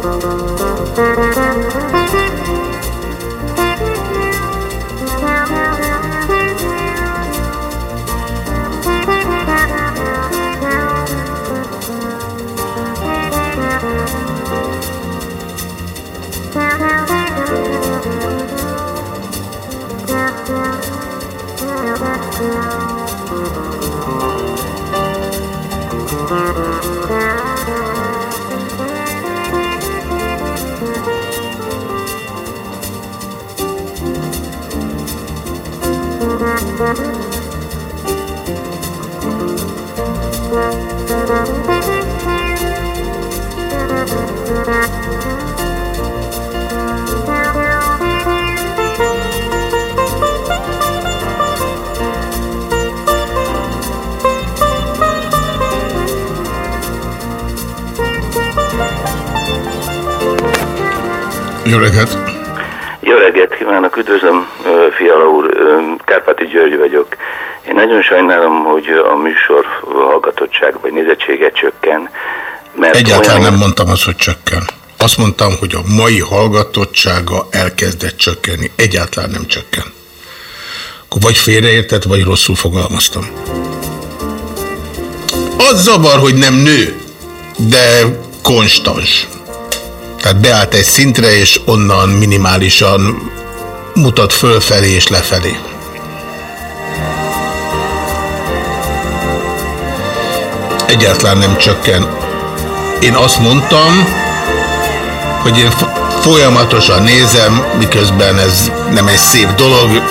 Thank you. Jó reggelt! Jó reggelt kívánok, üdvözlöm Fiala úr, Kárpáti György vagyok. Én nagyon sajnálom, hogy a műsor hallgatottság vagy nézettsége csökken. Mert Egyáltalán olyan- nem mondtam azt, hogy csökken. Azt mondtam, hogy a mai hallgatottsága elkezdett csökkenni. Egyáltalán nem csökken. Akkor vagy félreértett, vagy rosszul fogalmaztam. Az zavar, hogy nem nő, de konstans. Tehát beállt egy szintre, és onnan minimálisan mutat fölfelé és lefelé. Egyáltalán nem csökken. Én azt mondtam, hogy én fo- folyamatosan nézem, miközben ez nem egy szép dolog,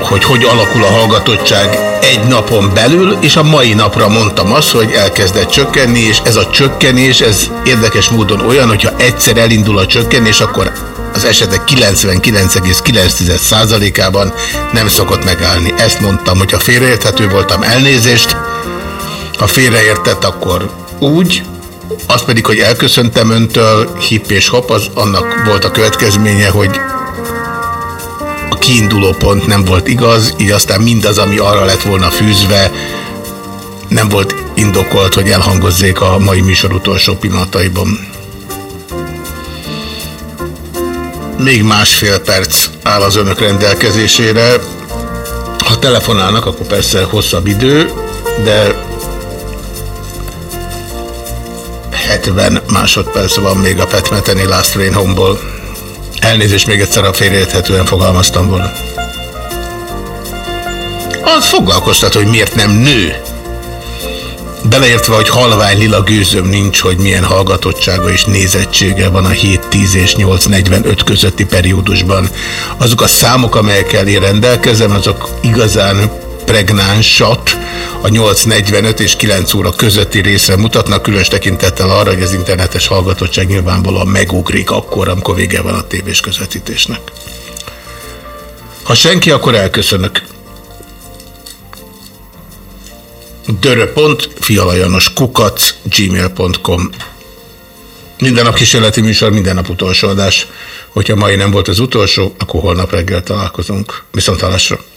hogy hogy alakul a hallgatottság egy napon belül, és a mai napra mondtam azt, hogy elkezdett csökkenni, és ez a csökkenés, ez érdekes módon olyan, hogyha egyszer elindul a csökkenés, akkor az esetek 99,9%-ában nem szokott megállni. Ezt mondtam, hogyha félreérthető voltam, elnézést, ha félreértett, akkor úgy, az pedig, hogy elköszöntem öntől, hip és hop, az annak volt a következménye, hogy a kiinduló pont nem volt igaz, így aztán mindaz, ami arra lett volna fűzve, nem volt indokolt, hogy elhangozzék a mai műsor utolsó pillanataiban. Még másfél perc áll az önök rendelkezésére. Ha telefonálnak, akkor persze hosszabb idő, de 70 másodperc van még a Petmeteni Last Train Home-ból. Elnézést még egyszer a félreérthetően fogalmaztam volna. Az foglalkoztat, hogy miért nem nő. Beleértve, hogy halvány lila gőzöm nincs, hogy milyen hallgatottsága és nézettsége van a 7-10 és 8-45 közötti periódusban. Azok a számok, amelyekkel én rendelkezem, azok igazán pregnánsat a 8.45 és 9 óra közötti részre mutatnak, különös tekintettel arra, hogy az internetes hallgatottság nyilvánvalóan megugrik akkor, amikor vége van a tévés közvetítésnek. Ha senki, akkor elköszönök. dörö.fialajanos kukac gmail.com Minden nap kísérleti műsor, minden nap utolsó adás. Hogyha mai nem volt az utolsó, akkor holnap reggel találkozunk. Viszont hallásra!